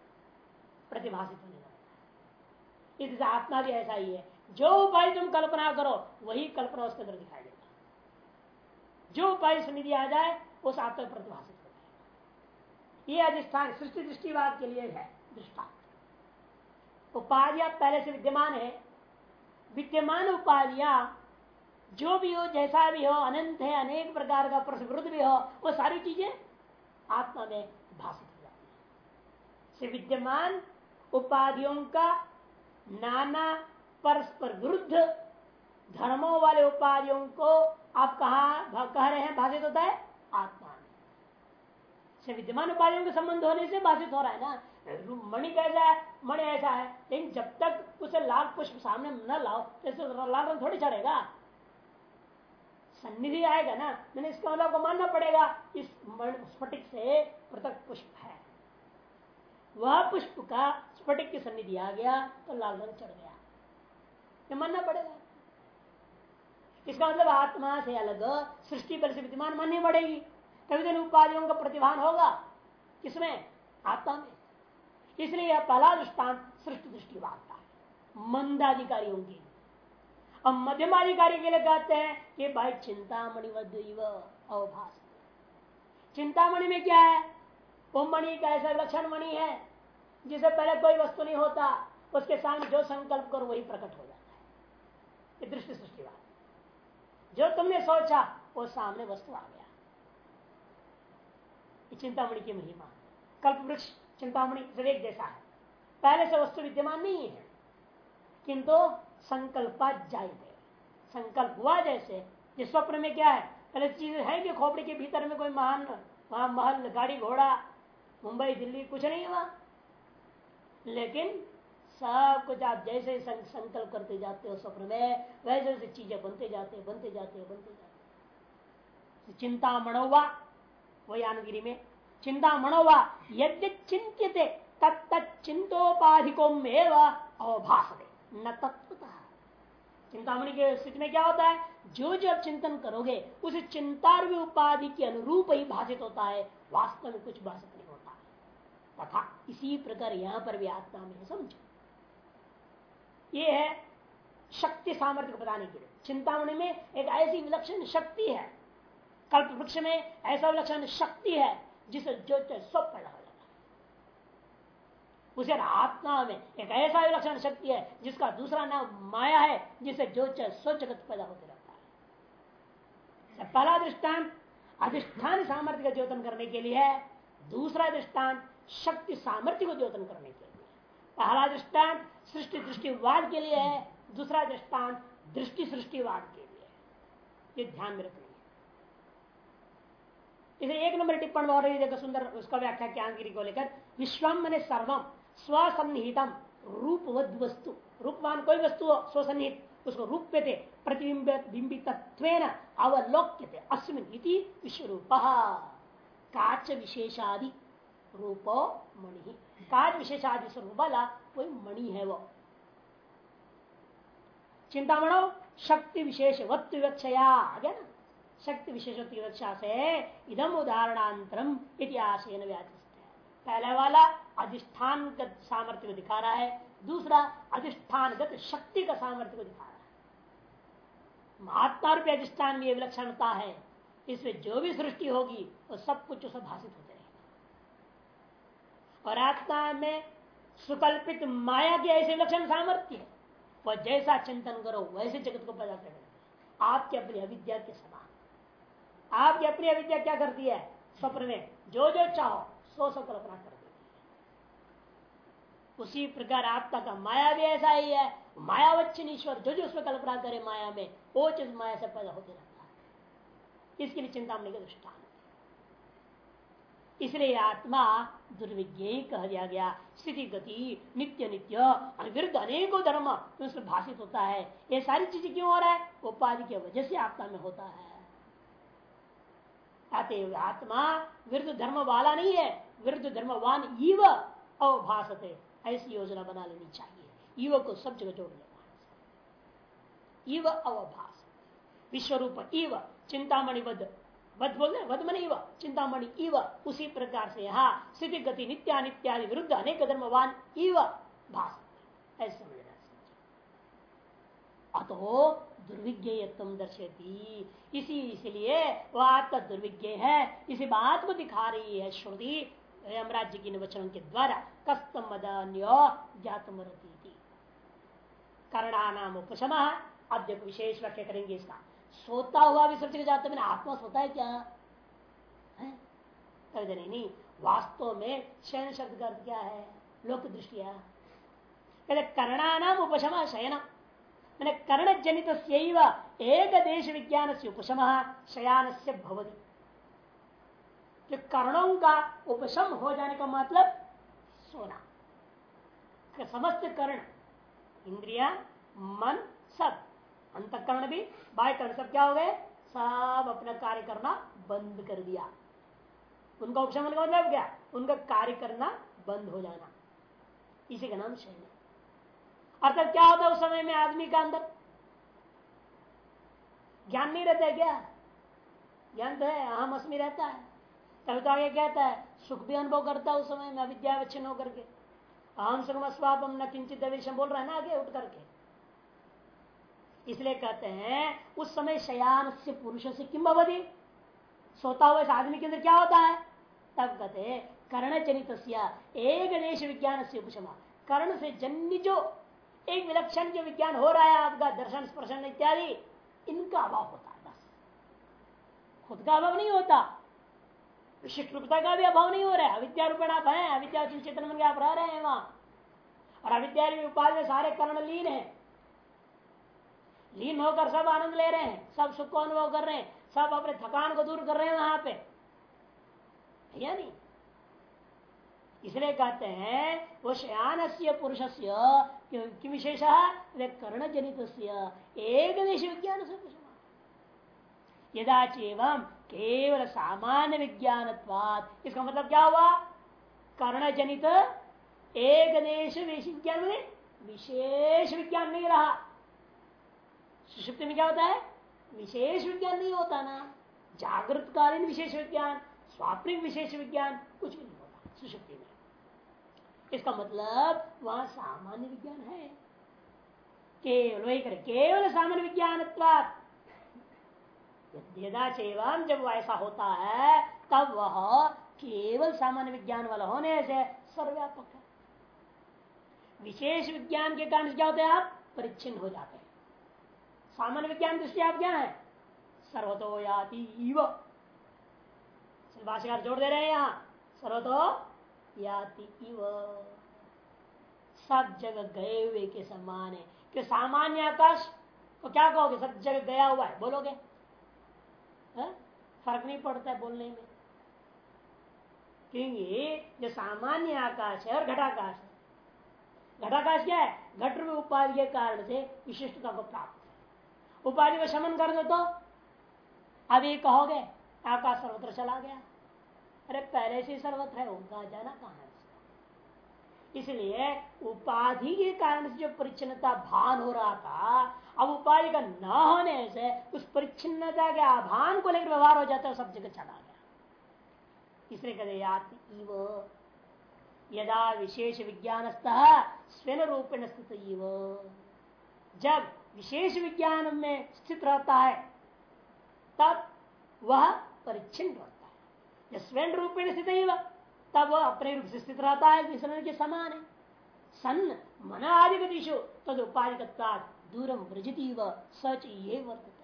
Speaker 1: प्रतिभाषित होने लगता है। आत्मा भी ऐसा ही है। जो उपाय तुम कल्पना करो, वही कल्पना उसके अंदर दिखाई देगा। जो उपाय समिधि आ जाए, उस आत्मा प्रतिभाषित हो जाएगा। ये अधिष्ठान, सृष्टि दृष्टिवाद के लिए है, दृष्टांत। उपाधियाँ पहले से विद्यमान है। विद्यमान उपाधियाँ जो भी हो, जैसा भी हो, अनंत है, अनेक प्रकार का प्रसवृद्ध भी हो, वो सारी चीज़ें आत्मा में भाषित हो जाती है। विद्यमान उपाधियों का नाना परस्पर विरुद्ध धर्मों वाले उपाधियों को आप कहा कह रहे हैं, भाषित होता है? आत्मा में। विद्यमान उपाधियों के संबंध होने से भाषित हो रहा है ना? मणि कैसा है? मणि ऐसा है। लेकिन जब तक उसे लाख पुष्प सामने न लाओ तो लाल रंग थोड़ी चढ़ेगा। सन्निधि आएगा ना, मैंने इसका मतलब को मानना पड़ेगा, इस स्फटिक से पृथक पुष्प है। वह पुष्प का, स्फटिक की सन्निधि आ गया तो लाल रंग चढ़ गया। ये मानना पड़ेगा। इसका मतलब आत्मा से अलग, सृष्टि बल से विद्यमान माननी पड़ेगी। कभी दिन उपाधियों का प्रतिभान होगा। किसमें? आत्मा में। इसलिए यह पहला दृष्टांत सृष्टि दृष्टिवाद का मंदाधिकारियों अब मध्यमाधिकारी के लिए कहते हैं कि भाई चिंतामणि अवभाष चिंतामणि में क्या है? वो मणि का ऐसा लक्षण मणि है, जिसे पहले कोई वस्तु नहीं होता, उसके सामने जो संकल्प करो वही प्रकट हो जाता है। ये दृष्टि सृष्टिवाद जो तुमने सोचा, वो सामने वस्तु आ गया। चिंतामणि की महिमा। कल्प वृक्ष, चिंतामणि जैसा है। पहले से वस्तु विद्यमान नहीं है। किंतु संकल्प जाए संकल्प हुआ जैसे जिस स्वप्न में क्या है? पहले चीज़ है कि खोपड़ी के भीतर में कोई महान वहाँ महल, गाड़ी, घोड़ा, मुंबई, दिल्ली, कुछ नहीं हुआ। लेकिन सब कुछ आप जैसे संकल्प करते जाते हो स्वप्न में, वैसे वैसे चीज़ें बनते जाते बनते जाते बनते जाते चिंता मणोवा वही आनगिरी में। चिंता मनोवा यद्य चिंत्यते तत्त चिंतोपाधिको अवभाष न तत्वता चिंतामणि के स्थिति में क्या होता है? जो जो आप चिंतन करोगे, उस चिंता उपाधि के अनुरूप ही भाषित होता है। वास्तव में कुछ भाषित नहीं होता। तथा इसी प्रकार यहाँ पर भी आत्मा में समझो। ये है शक्ति सामर्थ्य को बताने के लिए। चिंतामणि में एक ऐसी विलक्षण शक्ति है। कल्प वृक्ष में ऐसा विलक्षण शक्ति है, जिसे जो सब पैदा उसे आत्मा में एक ऐसा विलक्षण शक्ति है जिसका दूसरा नाम माया है, जिसे जो चाहे सो जगत पैदा होते रहता है। पहला दृष्टांत अधिष्ठान सामर्थ्य का द्योतन करने के लिए है। दूसरा दृष्टांत शक्ति सामर्थ्य को द्योतन करने के लिए पहला दृष्टांत सृष्टि दृष्टिवाद के लिए है। दूसरा दृष्टांत दृष्टि सृष्टिवाद के लिए ये ध्यान में रखना इसे एक नंबर टिप्पण रही देखो सुंदर उसका व्याख्या ज्ञानगिरी को लेकर। विश्वम मैंने सर्वम स्वसन्निहितम रूपवद वस्तु रूपवान कोई वस्तु हो? स्वसन्निहित उसको रूप पे थे प्रतिबिंब अवलोक्य थे अस्मिन विश्व रूप काच विशेषादि रूपो मणि। काच विशेषादि स्वरूप वाला कोई मणि है वो। चिंतामणो शक्ति विशेष वत्व विवक्षया ना? शक्ति विशेषों से इदम उदाहरणांतरम इतिहास पहले वाला अधिष्ठान सामर्थ्य को दिखा रहा है, दूसरा अधिष्ठानगत शक्ति का सामर्थ्य को दिखा रहा है। महात्मा रूपी अधिष्ठान में विलक्षणता है, इसमें जो भी सृष्टि होगी, वो सब कुछ उसे भाषित होते रहेगा। और आत्मा में सुकल्पित माया के ऐसे विलक्षण सामर्थ्य है, वह जैसा चिंतन करो, वैसे जगत को पैदा करेगा आपके अपनी अविद्या के समान। आपकी अपनी अविद्या क्या करती है? स्वप्न में, जो जो चाहो सो कल्पना कर देती। उसी प्रकार आत्मा का माया भी ऐसा ही है। मायावच्छन ईश्वर जो जो उसमें कल्पना करे माया में, वो चीज़ माया से पैदा होते रहता है। इसके लिए चिंता का दृष्टान इसलिए आत्मा दुर्विज्ञ कह दिया गया, स्थिति, गति, नित्य नित्य विरुद्ध अनेकों धर्म उसमें भाषित होता है। ये सारी चीज़ें क्यों हो रहा है? उपाधि की वजह से आत्मा में होता है। अतएव आत्मा विरुद्ध धर्म वाला नहीं है। विरुद्ध धर्मवान इव अवभाषते ऐसी योजना बना लेनी चाहिए। इव को सब जगह जोड़ लेना इव अवभाष विश्व रूप इव चिंतामणि बद बोल रहे वध इव चिंतामणि इव उसी प्रकार से यहाँ स्थिति गति नित्यानित्यादि विरुद्ध अनेक धर्मवान इव भाष ऐसे समझना अतो दुर्विज्ञेयत्व दर्शती इसी इसलिए वह आपका दुर्विज्ञ है। इसी बात को दिखा रही है श्रुति। यमराज्य की वचनों के द्वारा कस्तम मदन्यो ज्ञातम नाम उपशम अब विशेष व्याख्या करेंगे इसका। सोता हुआ भी सोच जाते मैंने आत्मा सोता है क्या? है? नहीं, नहीं वास्तव में शयन शब्द का अर्थ क्या है? लोक दृष्टिया। कहते नाम उपशम शयन मैंने कर्ण जनित एक देश विज्ञान से उपशम शयान से भवती। जो कर्णों का उपशम हो जाने का मतलब सोना। समस्त कर्ण, इंद्रिया, मन, सब, अंतकरण भी, बाह्य कर्ण सब क्या हो गए? सब अपना कार्य करना बंद कर दिया। उनका उपशमन का मतलब क्या? उनका कार्य करना बंद हो जाना। इसी का नाम शयन अर्थात क्या होता है उस समय में आदमी का अंदर? ज्ञान नहीं रहता है क्या? ज्ञान तो है, अहम अस्मी रहता है। तभी तो आगे कहता है, सुख भी अनुभव करता है उस समय में, अविद्यावच्छिन्न होकर के। अहम सुखम स्वापम न किंचित बोल रहा है ना आगे उठ करके। इसलिए कहते हैं, उस समय शयान से पुरुष से किम अवधि? सोता हुआ आदमी के अंदर क्या होता है? तब कहते कर्ण जनित एक देश विज्ञान से उपशमा। कर्ण से जन्य जो एक विलक्षण जो विज्ञान हो रहा है, आपका दर्शन, स्पर्शन, इत्यादि, इनका अभाव होता है बस। खुद का अभाव नहीं होता। विशिष्ट रूपता का भी अभाव नहीं हो रहा है। अविद्या रूपेण आप है, अविद्या चेतन मन के आप रह रहे हैं वहाँ। और अविद्या उपाय में सारे कर्ण लीन है। लीन होकर सब आनंद ले रहे हैं, सब सुख को अनुभव कर रहे हैं, सब अपने थकान को दूर कर रहे हैं वहाँ पे। या नहीं? इसलिए कहते हैं, वो शयान से पुरुष से विशेष? कर्ण जनित एक विज्ञान से यदा एवं केवल सामान्य विज्ञान इसका मतलब क्या हुआ? कर्ण जनित एक देश विज्ञान में विशेष विज्ञान नहीं रहा। सुषुप्ति में क्या होता है? विशेष विज्ञान नहीं होता ना। जागृतकालीन विशेष विज्ञान, स्वाप्निक विशेष विज्ञान, कुछ भी नहीं होता सुषुप्ति में। इसका मतलब वहाँ सामान्य विज्ञान है। केवल वही करे, केवल सामान्य विज्ञान यदा चेवम जब ऐसा होता है, तब वह केवल सामान्य विज्ञान वाला होने से सर्वव्यापक है। विशेष विज्ञान के कारण क्या होते हैं आप? परिच्छिन्न हो जाते हैं। सामान्य विज्ञान दृष्टि आप क्या है? सर्वतो याति जोड़ दे रहे हैं यहाँ, सर्वतो याति सब जगह गए हुए के समान है। कि सामान्य आकाश को क्या कहोगे? सब जगह गया हुआ है, बोलोगे? फ़र्क नहीं पड़ता है बोलने में। क्योंकि जो सामान्य आकाश है और घटाकाश है। घटाकाश क्या है? घट रूप उपाधि के कारण से विशिष्टता को प्राप्त है। उपाधि को शमन कर दो तो अभी कहोगे, आकाश सर्वत्र चला गया। अरे पहले से सर्वत्र है, उनका जाना कहा है इसलिए उपाधि के कारण से जो परिचन्नता भान हो रहा था अब उपाधि का न होने से उस परिच्छिन्नता के आभान को लेकर व्यवहार हो जाता है सब जगह चला गया। इसलिए कहते याद यदा विशेष विज्ञान स्वयं रूपेण स्थित जब विशेष विज्ञान में स्थित रहता है, तब वह परिच्छिन्न रहता है। जब स्वयं रूपेण स्थित तब वह अपने रूप से स्थित रहता है के समान है। सन मन आदि गतिशु तद उपाधिकता दूरम व्रजती व सच ये वर्तते।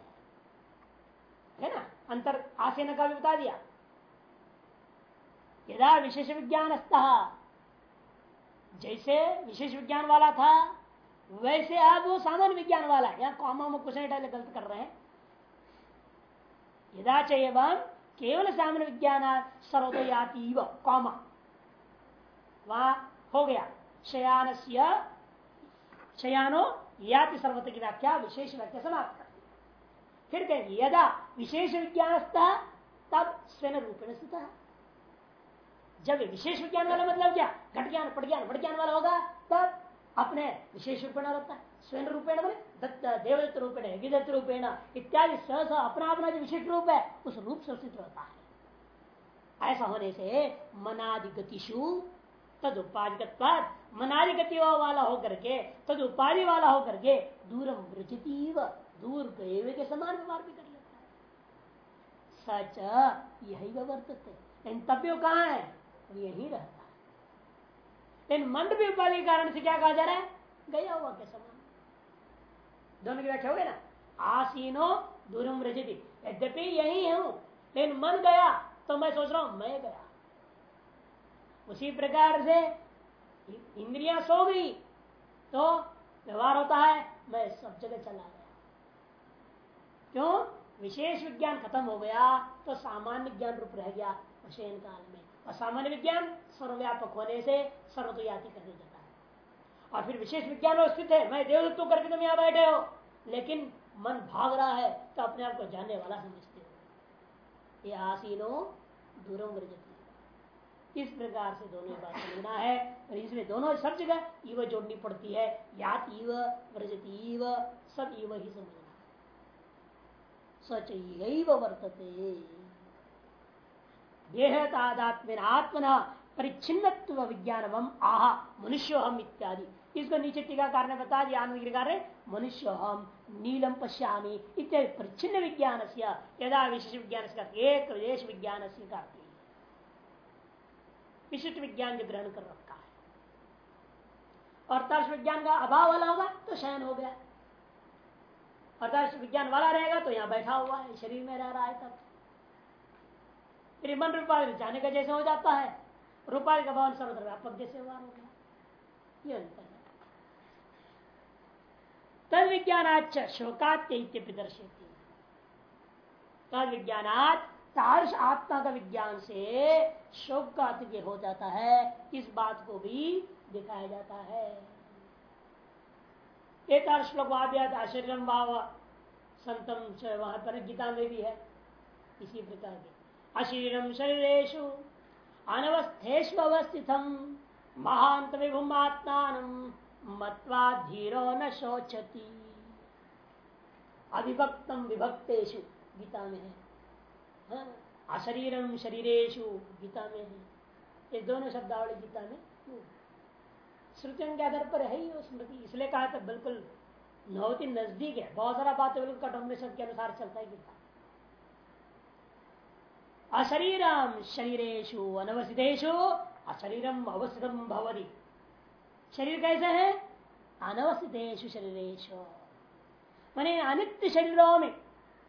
Speaker 1: है ना? अंतर आसेन का भी बता दिया। यदा विशेष विज्ञान जैसे विशेष विज्ञान वाला था, वैसे अब वो सामान्य विज्ञान वाला है। यहाँ कॉमा में कुछ नहीं गलत कर रहे हैं। यदा चाहिए केवल सामान्य विज्ञान सर्वोदयाती कौमा वहाँ हो गया। शयान शयानो याति सर्वत की व्याख्या विशेष व्याख्या समाप्त कर फिर कहेंगे, यदा विशेष विज्ञान तब स्वयं रूपेण स्थित। जब विशेष विज्ञान वाला मतलब क्या? घट ज्ञान, पट ज्ञान, वट ज्ञान वाला होगा, तब अपने विशेष रूपेण रहता है। स्वयं रूपेण बने दत्त, देवदत्त रूपेण विदत्त रूपेण, इत्यादि सहस अपना अपना जो विशिष्ट रूप है, उस रूप से स्थित रहता है। ऐसा होने से मनादि गतिशु तद उपाधिगत मनादि गति वाला होकर के, तद उपाधि वाला होकर के दूरम वृजती दूर गए के समान व्यवहार भी कर लेता है। सच यही वर्तते। लेकिन तब भी कहाँ है? यही रहता है। लेकिन मंड भी उपाधि कारण से क्या कहा जा रहा है? गया हुआ के समान। दोनों की व्याख्या हो गई ना? आसीनो दूरम रजती यद्यपि यही हूँ, लेकिन मन गया तो मैं सोच रहा हूँ मैं गया। उसी प्रकार से इंद्रियाँ सो गई तो व्यवहार होता है, मैं सब जगह चला गया। क्यों? विशेष विज्ञान खत्म हो गया तो सामान्य ज्ञान रूप रह गया शयन काल में। और सामान्य विज्ञान सर्वव्यापक होने से सर्वतोयाति करने जाता है। और फिर विशेष विज्ञान स्थित है, मैं देवदत्व करके तुम यहाँ बैठे हो, लेकिन मन भाग रहा है तो अपने आप को जानने वाला समझते हो। ये आसीनो दूरम इस प्रकार से दोनों बात समझना है? और इसमें दोनों सब जगह इव जोड़नी पड़ती है। यात इव, व्रजती इव, सब इव ही समझना सच यही वर्तते। देहतादात्म्य आत्मना परिच्छिन्न विज्ञान आह मनुष्य हम इत्यादि। इसको नीचे टीका ने बता दिया आनंद मनुष्य हम नीलम पश्यामी इत्यादि परिच्छिन्न विज्ञान से यदा विशेष विज्ञान एक विदेश विज्ञान से विशिष्ट विज्ञान जो ग्रहण कर रखा है। और तर्श विज्ञान का अभाव वाला होगा तो शयन हो गया। और तर्श विज्ञान वाला रहेगा तो यहाँ बैठा हुआ है, शरीर में रह रहा है तब। फिर मन रूपा जाने का जैसे हो जाता है रूपाधि का भावन सर्वत्र जैसे हुआ हो गया। ये अंतर है। तद विज्ञानाच शोकात्य प्रदर्शित तद विज्ञानात तार्श आत्मा का विज्ञान से शोक का अतिय हो जाता है इस बात को भी दिखाया जाता है। एक श्लोक आशरीरम भाव संतम वहाँ पर गीता में भी है इसी प्रकार के। अशरीरम शरीरेशु अनवस्थेश अवस्थित महांत विभुम आत्मान मत्वा धीरो न शोचती। अभिभक्तम विभक्तेशु गीता में है। हाँ, अशरीरम शरीरेशु गीता में है। ये दोनों शब्दावली गीता में श्रुतियों के आधार पर है ही स्मृति। इसलिए कहा था, बिल्कुल ही नज़दीक है। बहुत सारा बात बिल्कुल कठोर के अनुसार चलता है गीता। अशरीरम शरीरेशु अनवस्थितेशु अशरीरम अवस्थितम भवदी शरीर कैसे है? अनवस्थितेशु शरीरेशु मैंने अनित्य शरीरों में,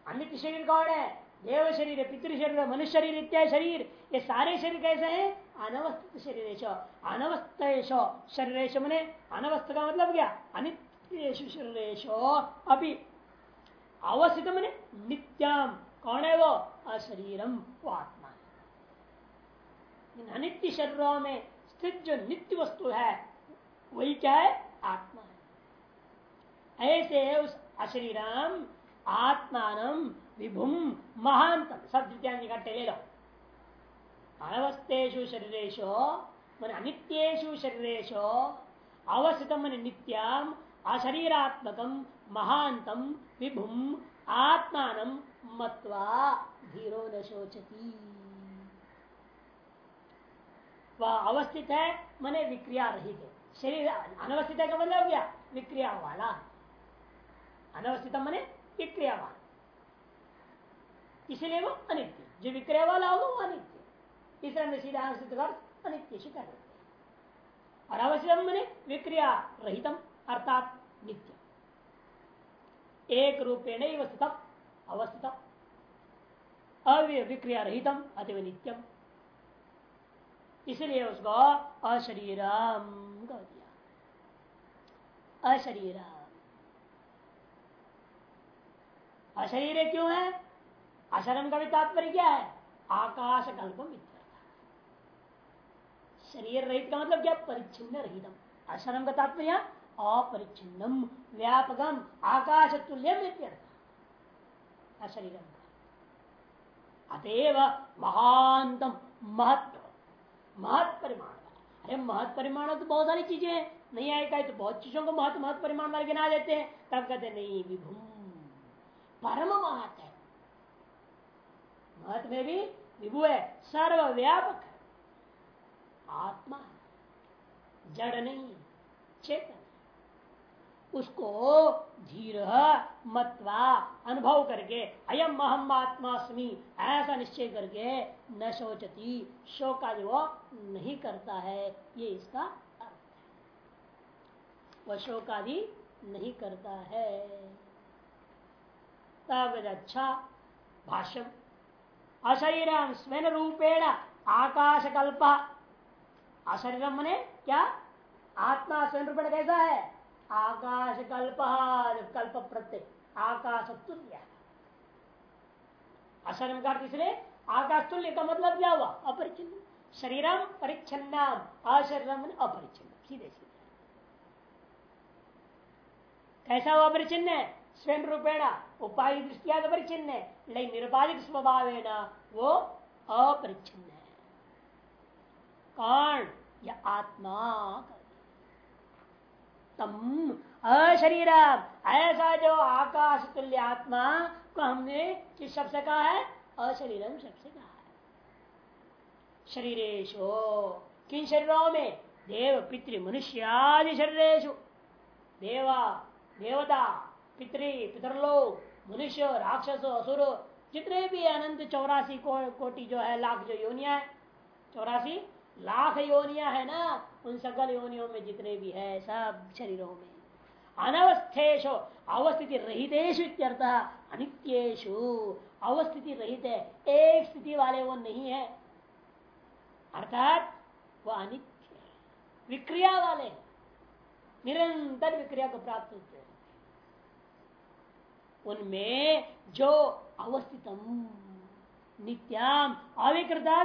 Speaker 1: अनित्य शरीर कौन है? देव शरीर, पितृ शरीर, मनुष्य शरीर इत्यादि शरीर, ये सारे शरीर कैसे हैं? अनवस्थित शरीर अनवस्थ शरीर मैंने अनवस्थ का मतलब क्या? अनित्येश शरीर अभी अवस्थित मैंने नित्याम कौन है वो? अशरीरम वो आत्मा है अनित्य शरीरों में स्थित जो नित्य वस्तु है, वही क्या है? आत्मा है। ऐसे उस अशरीरम आत्मान विभुम महांतम सब द्वितीयांश इकट्ठे ले लो अनवस्थेशु शरीरेशो मन अनित्येशु शरीरेशो अवस्थित मन नित्यम अशरीरात्मकम महांतम विभुम आत्मान मत्वा धीरो न शोचती। वह अवस्थित है, मने विक्रिया रहित है। शरीर अनवस्थित है का मतलब क्या? विक्रिया वाला। अनवस्थित मने विक्रियावान इसलिए वो अनित्य। जो विक्रय वाला होगा वो अनित्य। इसलिए सीधा अनित्य से कर और अवश्यम मैंने विक्रिया रहितम, अर्थात नित्य। एक रूपेण स्थित अवस्थित अविक्रिया रहितम अतिव नित्यम। इसलिए उसको अशरीरम कर दिया। अशरीरम। अशरीर क्यों है? अशरम का भी तात्पर्य क्या है? आकाश कल्पम शरीर रहित का मतलब क्या? परिच्छिन्न रहितम। अशरम का तात्पर्य अपरिच्छिन्नम, व्यापकम, आकाश तुल्यम अशरीरम अतएव महानतम महत्व। महत परिमाण। अरे महत परिमाण तो बहुत सारी चीज़ें नहीं आएगा तो बहुत चीज़ों को महत्व महत्व परिमाण वाले गिना देते हैं। तब कहते नहीं, विभूम, परम महत है। महत में भी विभु है। सर्वव्यापक आत्मा जड़ नहीं, चेतन उसको धीर मत्वा अनुभव करके, अयम अहम आत्मास्मी ऐसा निश्चय करके न शोचती शोक आदि वो नहीं करता है। ये इसका अर्थ है। वह शोक आदि नहीं करता है। तब अच्छा भाष्यम अशरीर स्वयं रूपेण आकाश कल्प अशरीर मने क्या? आत्मा स्वयं रूपेण कैसा है? आकाश कल्प कल्प प्रत्यय आकाश तुल्य अशरम का इसलिए आकाश तुल्य का मतलब क्या हुआ? अपरिचिन्न शरीरम परिच्छिन्न अशरीरम अपरिचिन्न सीधे सीधे कैसा हुआ अपरिचिन्न है स्वयं रूपेण उपाय दृष्टिया तो परिचिन्न है लेकिन निरुपाधिक स्वभाव वो अपरिच्छिन्न है कौन या आत्मा तम अशरीर ऐसा जो आकाश तुल्य आत्मा को हमने किस शब्द से कहा है अशरीर शब्द से कहा है शरीरेशो किन शरीरों में देव पितृ मनुष्य आदि शरीरेशु देवा देवता पितृ पितरलोक मनुष्य राक्षस असुर जितने भी अनंत चौरासी को, कोटि जो है लाख जो योनिया है चौरासी लाख योनिया है ना उन सकल योनियों में जितने भी है सब शरीरों में। अनवस्थेशो अवस्थिति रहितेशु अनित्येशु अवस्थिति रहित है एक स्थिति वाले वो नहीं है। अर्थात वो अनित्य विक्रिया वाले निरंतर विक्रिया को प्राप्त होते उनमें जो अवस्थितम, नित्याम अविकृता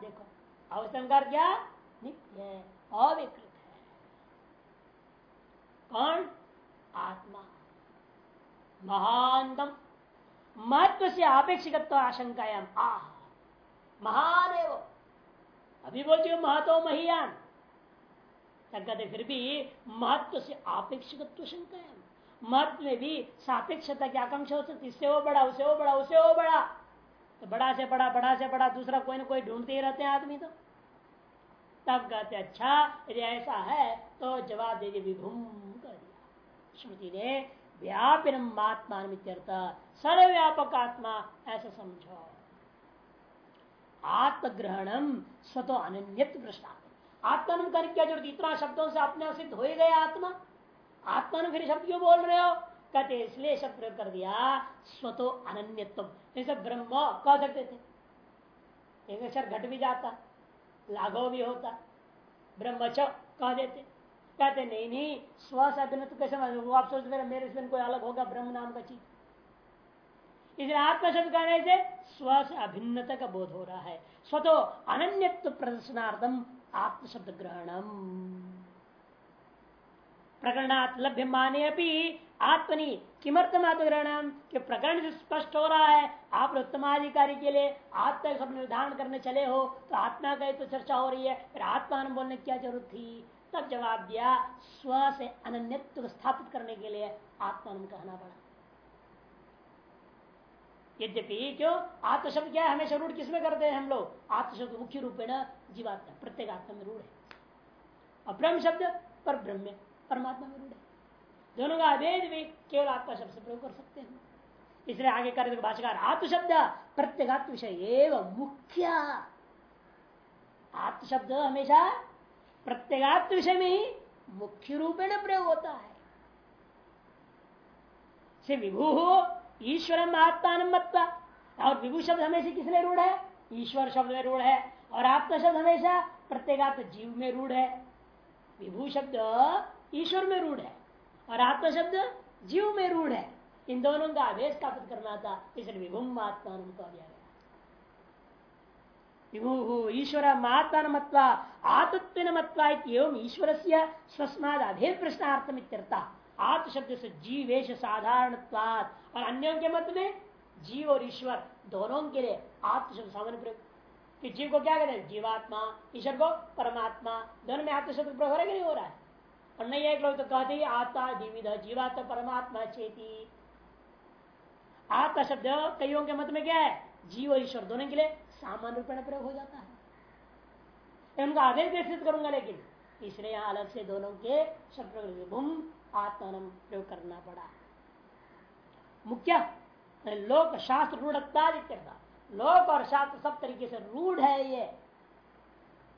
Speaker 1: देखो अवस्था का क्या? नित्य, अविकृत है। कौन? आत्मा। महानतम। महत्व से आपेक्षिक आशंकायाम। आह, महान है वो। अभी बोलती हूँ, महतो महियान। कहते फिर भी महत्व से आपेक्षिक शंकायाम महत्व में भी सापेक्षता की आकांक्षा हो सकती, इससे वो बड़ा उसे वो बड़ा उसे वो बड़ा। तो बड़ा से बड़ा बड़ा से बड़ा, दूसरा कोई ना कोई ढूंढते ही रहते हैं आदमी तो। तब कहते अच्छा यदि ऐसा है तो जवाब दे दिए विभुम कर दिया। श्रुति ने व्यापिन आत्मा सर्वव्यापक आत्मा ऐसा समझो। आत्मग्रहणम स्वतो अन्य प्रश्न आत्मा कर ज़रूरत इतना शब्दों से अपने सिद्ध हो ही गया आत्मा। आत्मा फिर शब्द क्यों बोल रहे हो? कहते इसलिए शब्द प्रयोग कर दिया, स्वतो अनन्यत्व। जैसे ब्रह्म कह सकते थे। एक अक्षर घट भी जाता लाघव भी होता ब्रह्म कह देते। कहते, नहीं नहीं, स्व से अभिन्न कैसे वो आप सोचते मेरे मेरे कोई अलग होगा ब्रह्म नाम का चीज़। इसलिए आत्मा शब्द कहने से स्व से अभिन्नता का बोध हो रहा है। स्वतो अनन्यत्व प्रदर्शनार्थम आत्म शब्द ग्रहणम। प्रकरणात् लभ्य माने अभी आत्मनि किमर्थम आत्मग्रहण के प्रकरण से स्पष्ट हो रहा है, आप उत्तमाधिकारी के लिए आत्मा सब निर्धारण करने चले हो तो आत्मा का तो चर्चा हो रही है, फिर आत्मा बोलने की क्या ज़रूरत थी? तब जवाब दिया, स्व से अनन्यत्व स्थापित करने के लिए आत्मा कहना पड़ा। यद्यपि क्यों आत्मशब्द क्या है, हमेशा रूढ़ किसमें करते हैं हम लोग? आत्मशब्द मुख्य रूप में जीवात्मा प्रत्येक आत्मा में रूढ़ है। और ब्रह्म शब्द पर ब्रह्म परमात्मा रूढ़ है। दोनों का अभेद भी केवल आत्मा शब्द से प्रयोग कर सकते हैं। इसलिए आगे कर भाषाकार आत्म शब्द प्रत्येगात्म विषय एवं मुख्य। आत्म शब्द हमेशा प्रत्येगात्म विषय में ही मुख्य रूपेण प्रयोग होता है। से विभु ईश्वर आत्मा और विभु शब्द हमेशा किसने रूढ़ है? ईश्वर शब्द में रूढ़ है। और आत्मा शब्द हमेशा प्रत्येगात्म जीव में रूढ़ है। विभू शब्द ईश्वर में रूढ़ है और आत्मा शब्द जीव में रूढ़ है। इन दोनों का आवेश स्थापित करना था, इसलिए विभुम आत्मा कहा गया विभु ईश्वर महात्मा आत्त्व मत्वा एवं ईश्वर से स्वस्माद अभेद प्रश्नार्थम आत्म शब्द से जीवेश साधारण और अन्यों के मत में जीव और ईश्वर दोनों के लिए आत्म शब्द सामान्य प्रयोग। जीव को क्या कहते हैं? जीवात्मा, ईश्वर को परमात्मा। दोनों में आत्म शब्द प्रयोग हो रहा है नहीं हो रहा है? और नहीं एक लोग तो कहते ही आत्मा जीवित जीवात्मा परमात्मा चेती। आत्मा शब्द कईयों के मत में क्या है? जीव और ईश्वर दोनों के लिए सामान्य रूप में प्रयोग हो जाता है। उनका आदेश विस्तृत करूँगा, लेकिन इसलिए यहाँ अलग से दोनों के शब्द भूम आत्मान प्रयोग करना पड़ा। मुख्य लोक शास्त्र रूढ़ता लोक और शास्त्र सब तरीके से रूढ़ है ये।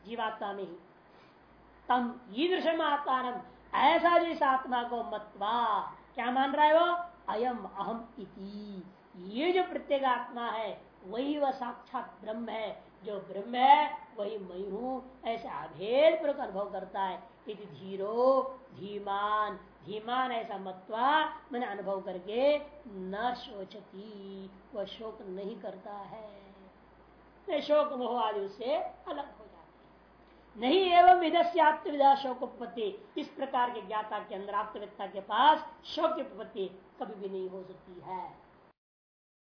Speaker 1: जीवात्मा में ही। तम ईदृशम आत्मान ऐसा जिस आत्मा को मतवा क्या मान रहा है? वो अयम अहम इति। ये जो प्रत्येक आत्मा है, वही वह साक्षात ब्रह्म है। जो ब्रह्म है, वही मैं हूँ। ऐसे अभेद पर अनुभव करता है। इति धीरो, धीमान। धीमान ऐसा मतवा मैंने अनुभव करके न सोचती वह शोक नहीं करता है। शोक मोह आदि उससे अलग हो नहीं एवं विदस्य आत्मविदा शोक उपत्ति इस प्रकार के ज्ञाता के अंदर आत्मविद्ता के पास शोक की उपत्ति कभी भी नहीं हो सकती है।